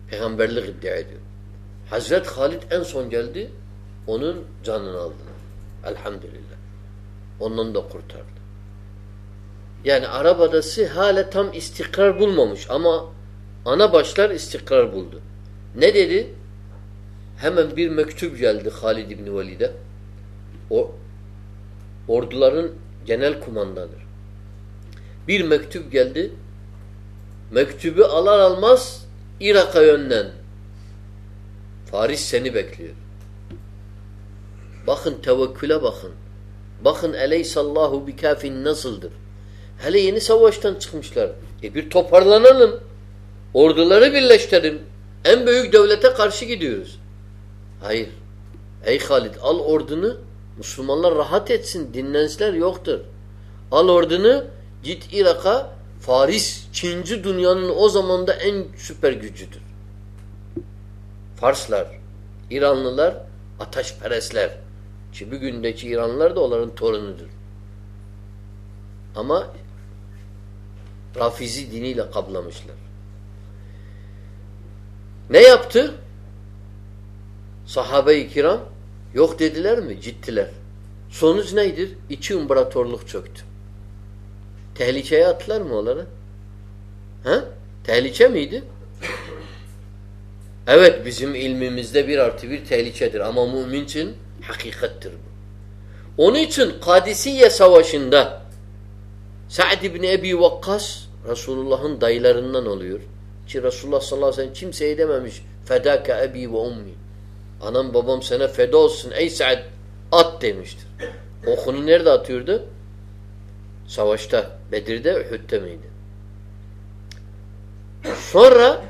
Peygamberlik iddia ediyor. Hazret Halid en son geldi. Onun canını aldılar. Elhamdülillah. Ondan da kurtardı. Yani Arap adası hala tam istikrar bulmamış ama ana başlar istikrar buldu. Ne dedi? Hemen bir mektup geldi Halid İbni Velid'e. O orduların genel kumandanıdır. Bir mektup geldi. Mektubu alar almaz Irak'a yönden. Faris seni bekliyor. Bakın tevekküle bakın. Bakın eleysallahu bikafin nasıldır. Hele yeni savaştan çıkmışlar. E bir toparlanalım. Orduları birleştirelim. En büyük devlete karşı gidiyoruz. Hayır. Ey Halid al ordunu. Müslümanlar rahat etsin. Dinlensler yoktur. Al ordunu git Irak'a Faris Çinci dünyanın o zamanda en süper gücüdür. Farslar, İranlılar, ateşperestler. Ki bugündeki İranlılar da onların torunudur. Ama Rafizi diniyle kablamışlar. Ne yaptı? Sahabe-i kiram yok dediler mi? Ciddiler. Sonuç neydir? İki imparatorluk çöktü. Tehlikeye attılar mı onları? Ha? Tehlike miydi? Evet bizim ilmimizde bir artı bir tehlikedir ama mümin için hakikattir bu. Onun için Kadisiye Savaşı'nda Sa'd ibn Ebi Vakkas Resulullah'ın dayılarından oluyor. Ki Resulullah sallallahu aleyhi ve sellem kimseye dememiş fedâke ebi ve ummi. Anam babam sana feda olsun ey Sa'd at demiştir. Okunu nerede atıyordu? Savaşta. Bedir'de, Uhud'da mıydı? Sonra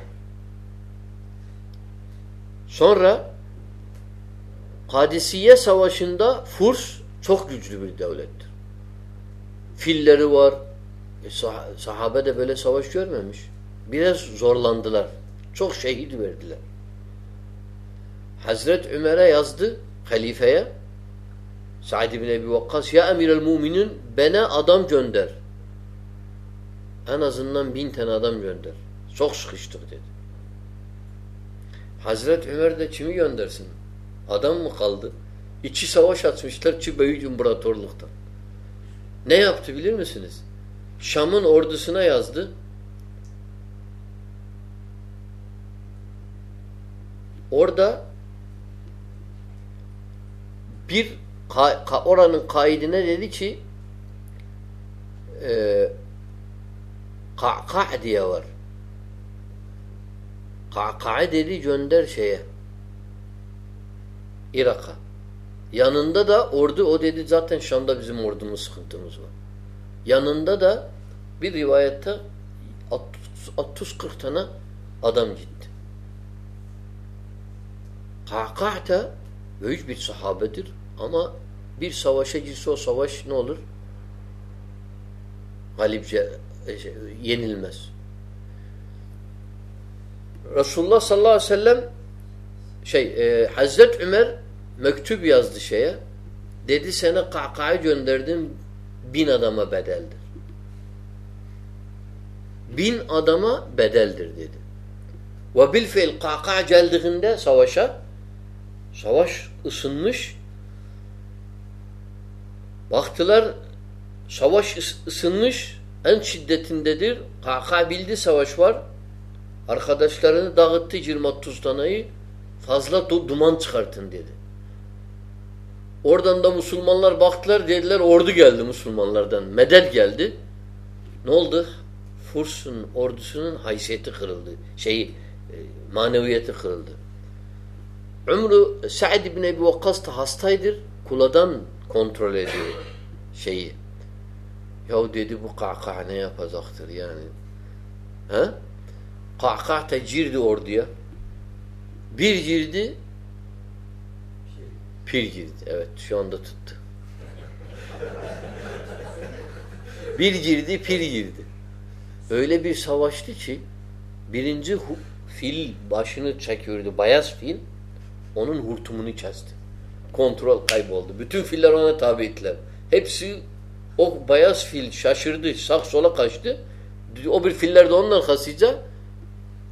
sonra Kadisiye Savaşı'nda Furs çok güçlü bir devlettir. Filleri var. E, sah sahabe de böyle savaş görmemiş. Biraz zorlandılar. Çok şehit verdiler. Hazret Ömer'e yazdı halifeye Sa'd bin Ebi Vakkas ya emir el muminin bana adam gönder. En azından bin tane adam gönder. Çok sıkıştık dedi. Hazret Ömer de kimi göndersin? Adam mı kaldı? İki savaş açmışlar büyük imparatorluktan. Ne yaptı bilir misiniz? Şam'ın ordusuna yazdı. Orada bir ka, ka, oranın kaidine dedi ki e, Ka'ka diye var. Ka'ka dedi gönder şeye Irak'a. Yanında da ordu o dedi zaten Şam'da bizim ordumuz sıkıntımız var. Yanında da bir rivayette 30-40 tane adam gitti. Ka'ka da büyük bir sahabedir ama bir savaşa girse o savaş ne olur? Galipçe e, şey, yenilmez. Resulullah sallallahu aleyhi ve sellem şey e, Hazret Ömer mektup yazdı şeye. Dedi sana kakaya gönderdim bin adama bedeldir. Bin adama bedeldir dedi. Ve bil fiil kaka geldiğinde savaşa savaş ısınmış baktılar savaş ısınmış en şiddetindedir. Kaka bildi savaş var. Arkadaşlarını dağıttı 20-30 taneyi fazla duman çıkartın dedi. Oradan da Müslümanlar baktılar dediler ordu geldi Müslümanlardan. Medet geldi. Ne oldu? Furs'un ordusunun haysiyeti kırıldı. Şeyi e, maneviyeti kırıldı. Ömrü Sa'd ibn Ebi Vakkas da hastaydır. Kuladan kontrol ediyor *coughs* şeyi. Ya dedi bu kaka ne yapacaktır yani. He? Kaka da girdi orduya. Bir girdi Pir girdi. Evet şu anda tuttu. bir girdi, pir girdi. öyle bir savaştı ki birinci fil başını çekiyordu. Bayaz fil onun hurtumunu kesti. Kontrol kayboldu. Bütün filler ona tabi ettiler. Hepsi o beyaz fil şaşırdı. Sağ sola kaçtı. O bir filler de onun arkasıca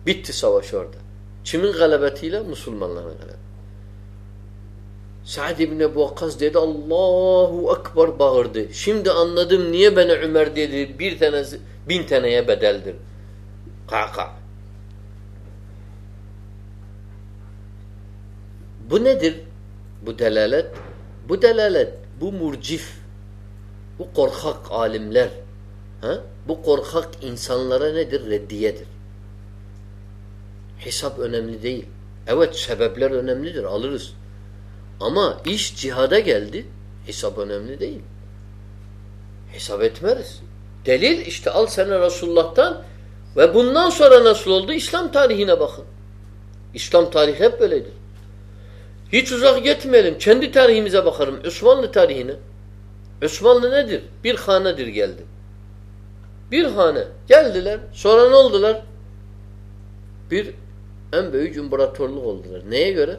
bitti savaş orada. Kimin galebetiyle? Müslümanların galebeti. Sa'd ibn Ebu Vakkas dedi Allahu Ekber bağırdı. Şimdi anladım niye bana Ömer dedi bir tanesi bin taneye bedeldir. Kaka. Bu nedir? Bu delalet. Bu delalet. Bu murcif. Bu korkak alimler. Ha? Bu korkak insanlara nedir? Reddiyedir. Hesap önemli değil. Evet sebepler önemlidir. Alırız. Ama iş cihada geldi. Hesap önemli değil. Hesap etmeriz. Delil işte al sana Resulullah'tan ve bundan sonra nasıl oldu? İslam tarihine bakın. İslam tarihi hep böyledir. Hiç uzak gitmeyelim. Kendi tarihimize bakarım. Osmanlı tarihine. Osmanlı nedir? Bir hanedir geldi. Bir hane. Geldiler. Sonra ne oldular? Bir en büyük imparatorluk oldular. Neye göre?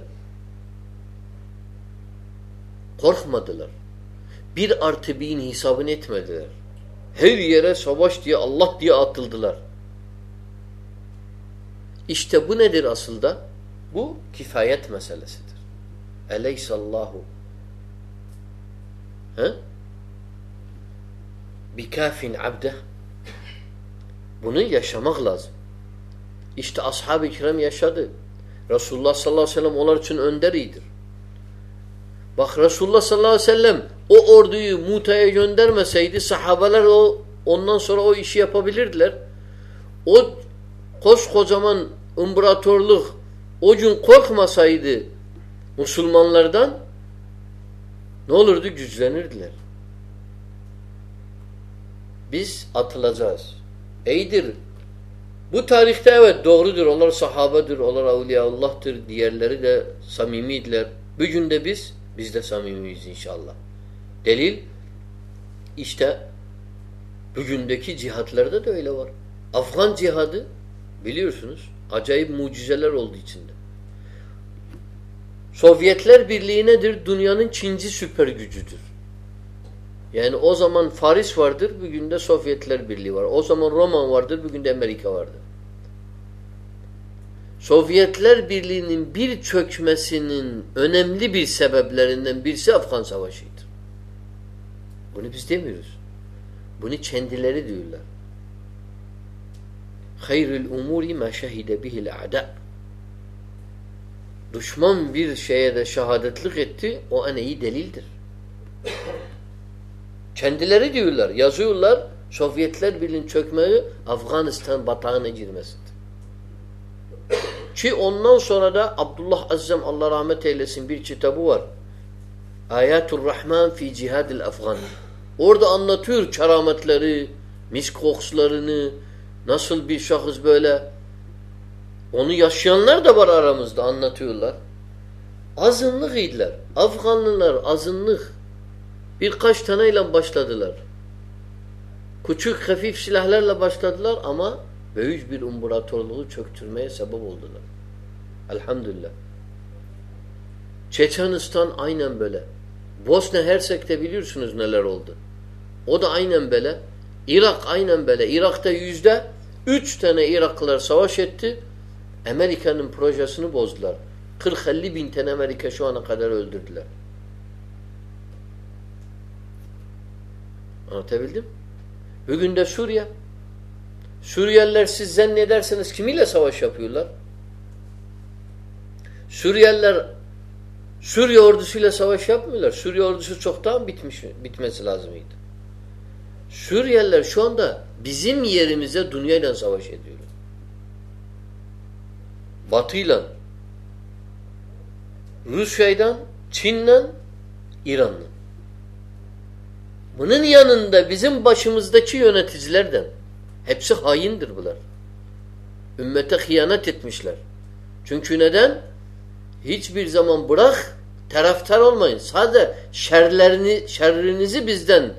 Korkmadılar. Bir artı bin hesabını etmediler. Her yere savaş diye Allah diye atıldılar. İşte bu nedir aslında? Bu kifayet meselesidir. Eleysallahu He? Bikafin abde Bunu yaşamak lazım. İşte ashab-ı kiram yaşadı. Resulullah sallallahu aleyhi ve sellem onlar için önderidir. Bak Resulullah sallallahu aleyhi ve sellem o orduyu Muta'ya göndermeseydi sahabeler o ondan sonra o işi yapabilirdiler. O koskocaman imparatorluk o gün korkmasaydı Müslümanlardan ne olurdu? Güçlenirdiler. Biz atılacağız. Eydir. Bu tarihte evet doğrudur. Onlar sahabedir, onlar Allah'tır. Diğerleri de samimiydiler. Bugün de biz, biz de samimiyiz inşallah. Delil işte bugündeki cihatlarda da öyle var. Afgan cihadı biliyorsunuz acayip mucizeler oldu içinde. Sovyetler Birliği nedir? Dünyanın Çinci süper gücüdür. Yani o zaman Faris vardır, bugün de Sovyetler Birliği var. O zaman Roma vardır, bugün de Amerika vardır. Sovyetler Birliği'nin bir çökmesinin önemli bir sebeplerinden birisi Afgan Savaşı'ydı. Bunu biz demiyoruz. Bunu kendileri diyorlar. Hayrul umuri ma şehide bihil a'da. Düşman bir şeye de şehadetlik etti, o en iyi delildir. Kendileri diyorlar, yazıyorlar, Sovyetler Birliği'nin çökmeyi Afganistan batağına girmesidir. Ki ondan sonra da Abdullah Azzam Allah rahmet eylesin bir kitabı var. Ayatul Rahman fi cihadil Afgan. Orada anlatıyor kerametleri, misk kokuslarını, nasıl bir şahıs böyle. Onu yaşayanlar da var aramızda anlatıyorlar. Azınlık idiler. Afganlılar azınlık. Birkaç taneyle başladılar. Küçük hafif silahlarla başladılar ama büyük bir imparatorluğu çöktürmeye sebep oldular. Elhamdülillah. Çeçenistan aynen böyle. Bosna Hersek'te biliyorsunuz neler oldu. O da aynen böyle. Irak aynen böyle. Irak'ta yüzde üç tane Iraklılar savaş etti. Amerika'nın projesini bozdular. 40-50 bin tane Amerika şu ana kadar öldürdüler. Anlatabildim? Bugün de Suriye. Suriyeliler siz zannederseniz kimiyle savaş yapıyorlar? Suriyeliler Suriye ordusuyla savaş yapmıyorlar. Suriye ordusu çoktan bitmiş, bitmesi lazımıydı. Suriyeliler şu anda bizim yerimize dünyayla savaş ediyorlar. Batı'yla, Rusya'yla, Çin'le, İran'la. Bunun yanında bizim başımızdaki yöneticilerden hepsi haindir bunlar. Ümmete hıyanet etmişler. Çünkü neden? Hiçbir zaman bırak taraftar olmayın. Sadece şerlerini, şerrinizi bizden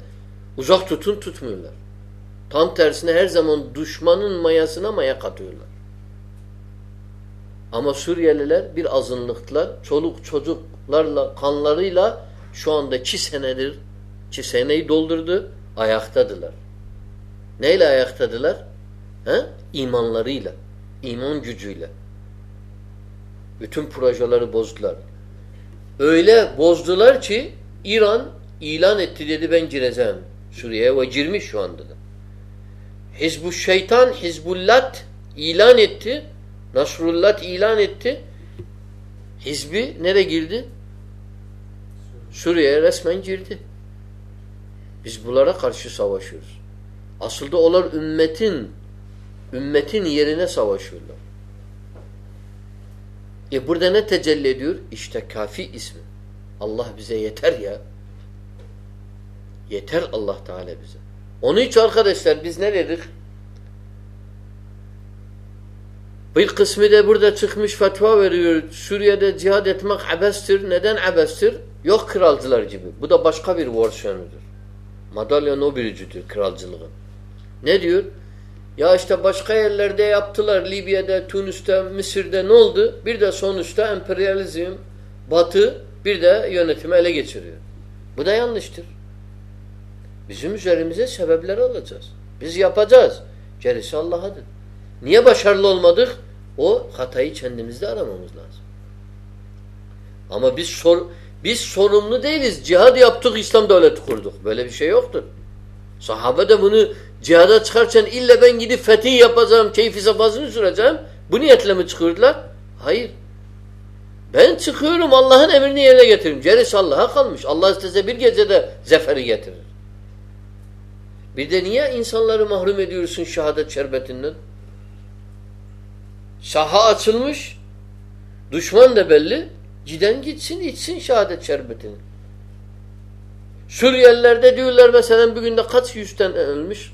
uzak tutun tutmuyorlar. Tam tersine her zaman düşmanın mayasına maya katıyorlar. Ama Suriyeliler bir azınlıklar, çoluk çocuklarla, kanlarıyla şu anda iki senedir, iki seneyi doldurdu, ayaktadılar. Neyle ayaktadılar? He? İmanlarıyla, iman gücüyle. Bütün projeleri bozdular. Öyle bozdular ki İran ilan etti dedi ben gireceğim Suriye'ye ve girmiş şu anda da. Hizbu şeytan, Hizbullat ilan etti. Nasrullah ilan etti. Hizbi nereye girdi? Suriye'ye resmen girdi. Biz bunlara karşı savaşıyoruz. Aslında onlar ümmetin ümmetin yerine savaşıyorlar. E burada ne tecelli ediyor? İşte kafi ismi. Allah bize yeter ya. Yeter Allah Teala bize. Onun için arkadaşlar biz ne dedik? Bir kısmı da burada çıkmış fetva veriyor. Suriye'de cihad etmek abestir. Neden abestir? Yok kralcılar gibi. Bu da başka bir versiyonudur. Madalya o biricidir kralcılığın. Ne diyor? Ya işte başka yerlerde yaptılar. Libya'da, Tunus'ta, Mısır'da ne oldu? Bir de sonuçta emperyalizm, batı bir de yönetimi ele geçiriyor. Bu da yanlıştır. Bizim üzerimize sebepleri alacağız. Biz yapacağız. Gerisi Allah'adır. Niye başarılı olmadık? O hatayı kendimizde aramamız lazım. Ama biz sor biz sorumlu değiliz. Cihad yaptık, İslam devleti kurduk. Böyle bir şey yoktur. Sahabe de bunu cihada çıkarken illa ben gidip fetih yapacağım, keyfi safhasını süreceğim. Bu niyetle mi çıkıyordular? Hayır. Ben çıkıyorum Allah'ın emrini yerine getiririm. Gerisi Allah'a kalmış. Allah istese bir gecede zeferi getirir. Bir de niye insanları mahrum ediyorsun şehadet şerbetinden? Saha açılmış. Düşman da belli. Giden gitsin içsin şehadet şerbetini. Suriyelilerde diyorlar mesela bugün de kaç yüz tane ölmüş?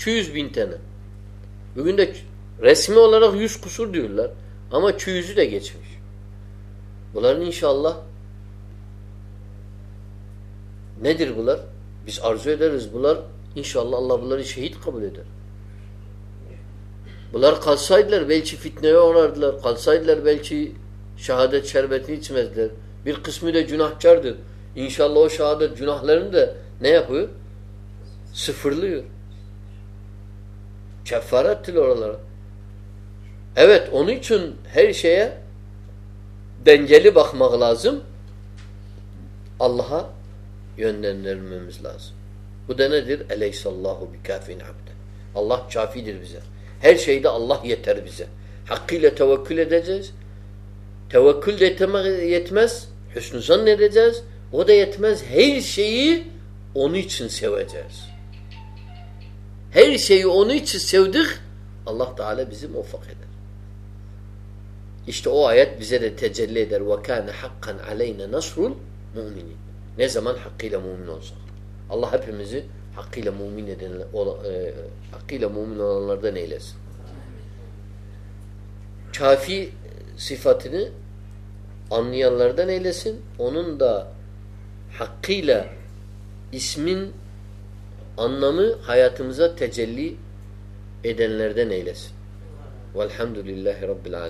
200 bin tane. Bugün de resmi olarak yüz kusur diyorlar. Ama 200'ü de geçmiş. Bunların inşallah nedir bunlar? Biz arzu ederiz. Bunlar inşallah Allah bunları şehit kabul eder. Bunlar kalsaydılar belki fitneye uğrardılar. Kalsaydılar belki şehadet şerbetini içmezler. Bir kısmı da günahkardır. İnşallah o şehadet günahlarını da ne yapıyor? Sıfırlıyor. Kefarettir oralara. Evet onun için her şeye dengeli bakmak lazım. Allah'a yönlendirmemiz lazım. Bu da nedir? Eleysallahu bikafin abde. Allah kafidir bize. Her şeyde Allah yeter bize. Hakkıyla tevekkül edeceğiz. Tevekkül de yetmez. Hüsnü zan edeceğiz. O da yetmez. Her şeyi onun için seveceğiz Her şeyi onun için sevdik. Allah Teala bizi muvaffak eder. İşte o ayet bize de tecelli eder. وَكَانَ حَقًّا عَلَيْنَا نَصْرُ الْمُؤْمِنِينَ Ne zaman hakkıyla mümin olsak. Allah hepimizi hakkıyla mümin eden, e, hakkıyla mümin olanlardan eylesin. Kafi sıfatını anlayanlardan eylesin. Onun da hakkıyla ismin anlamı hayatımıza tecelli edenlerden eylesin. Velhamdülillahi Rabbil alemin.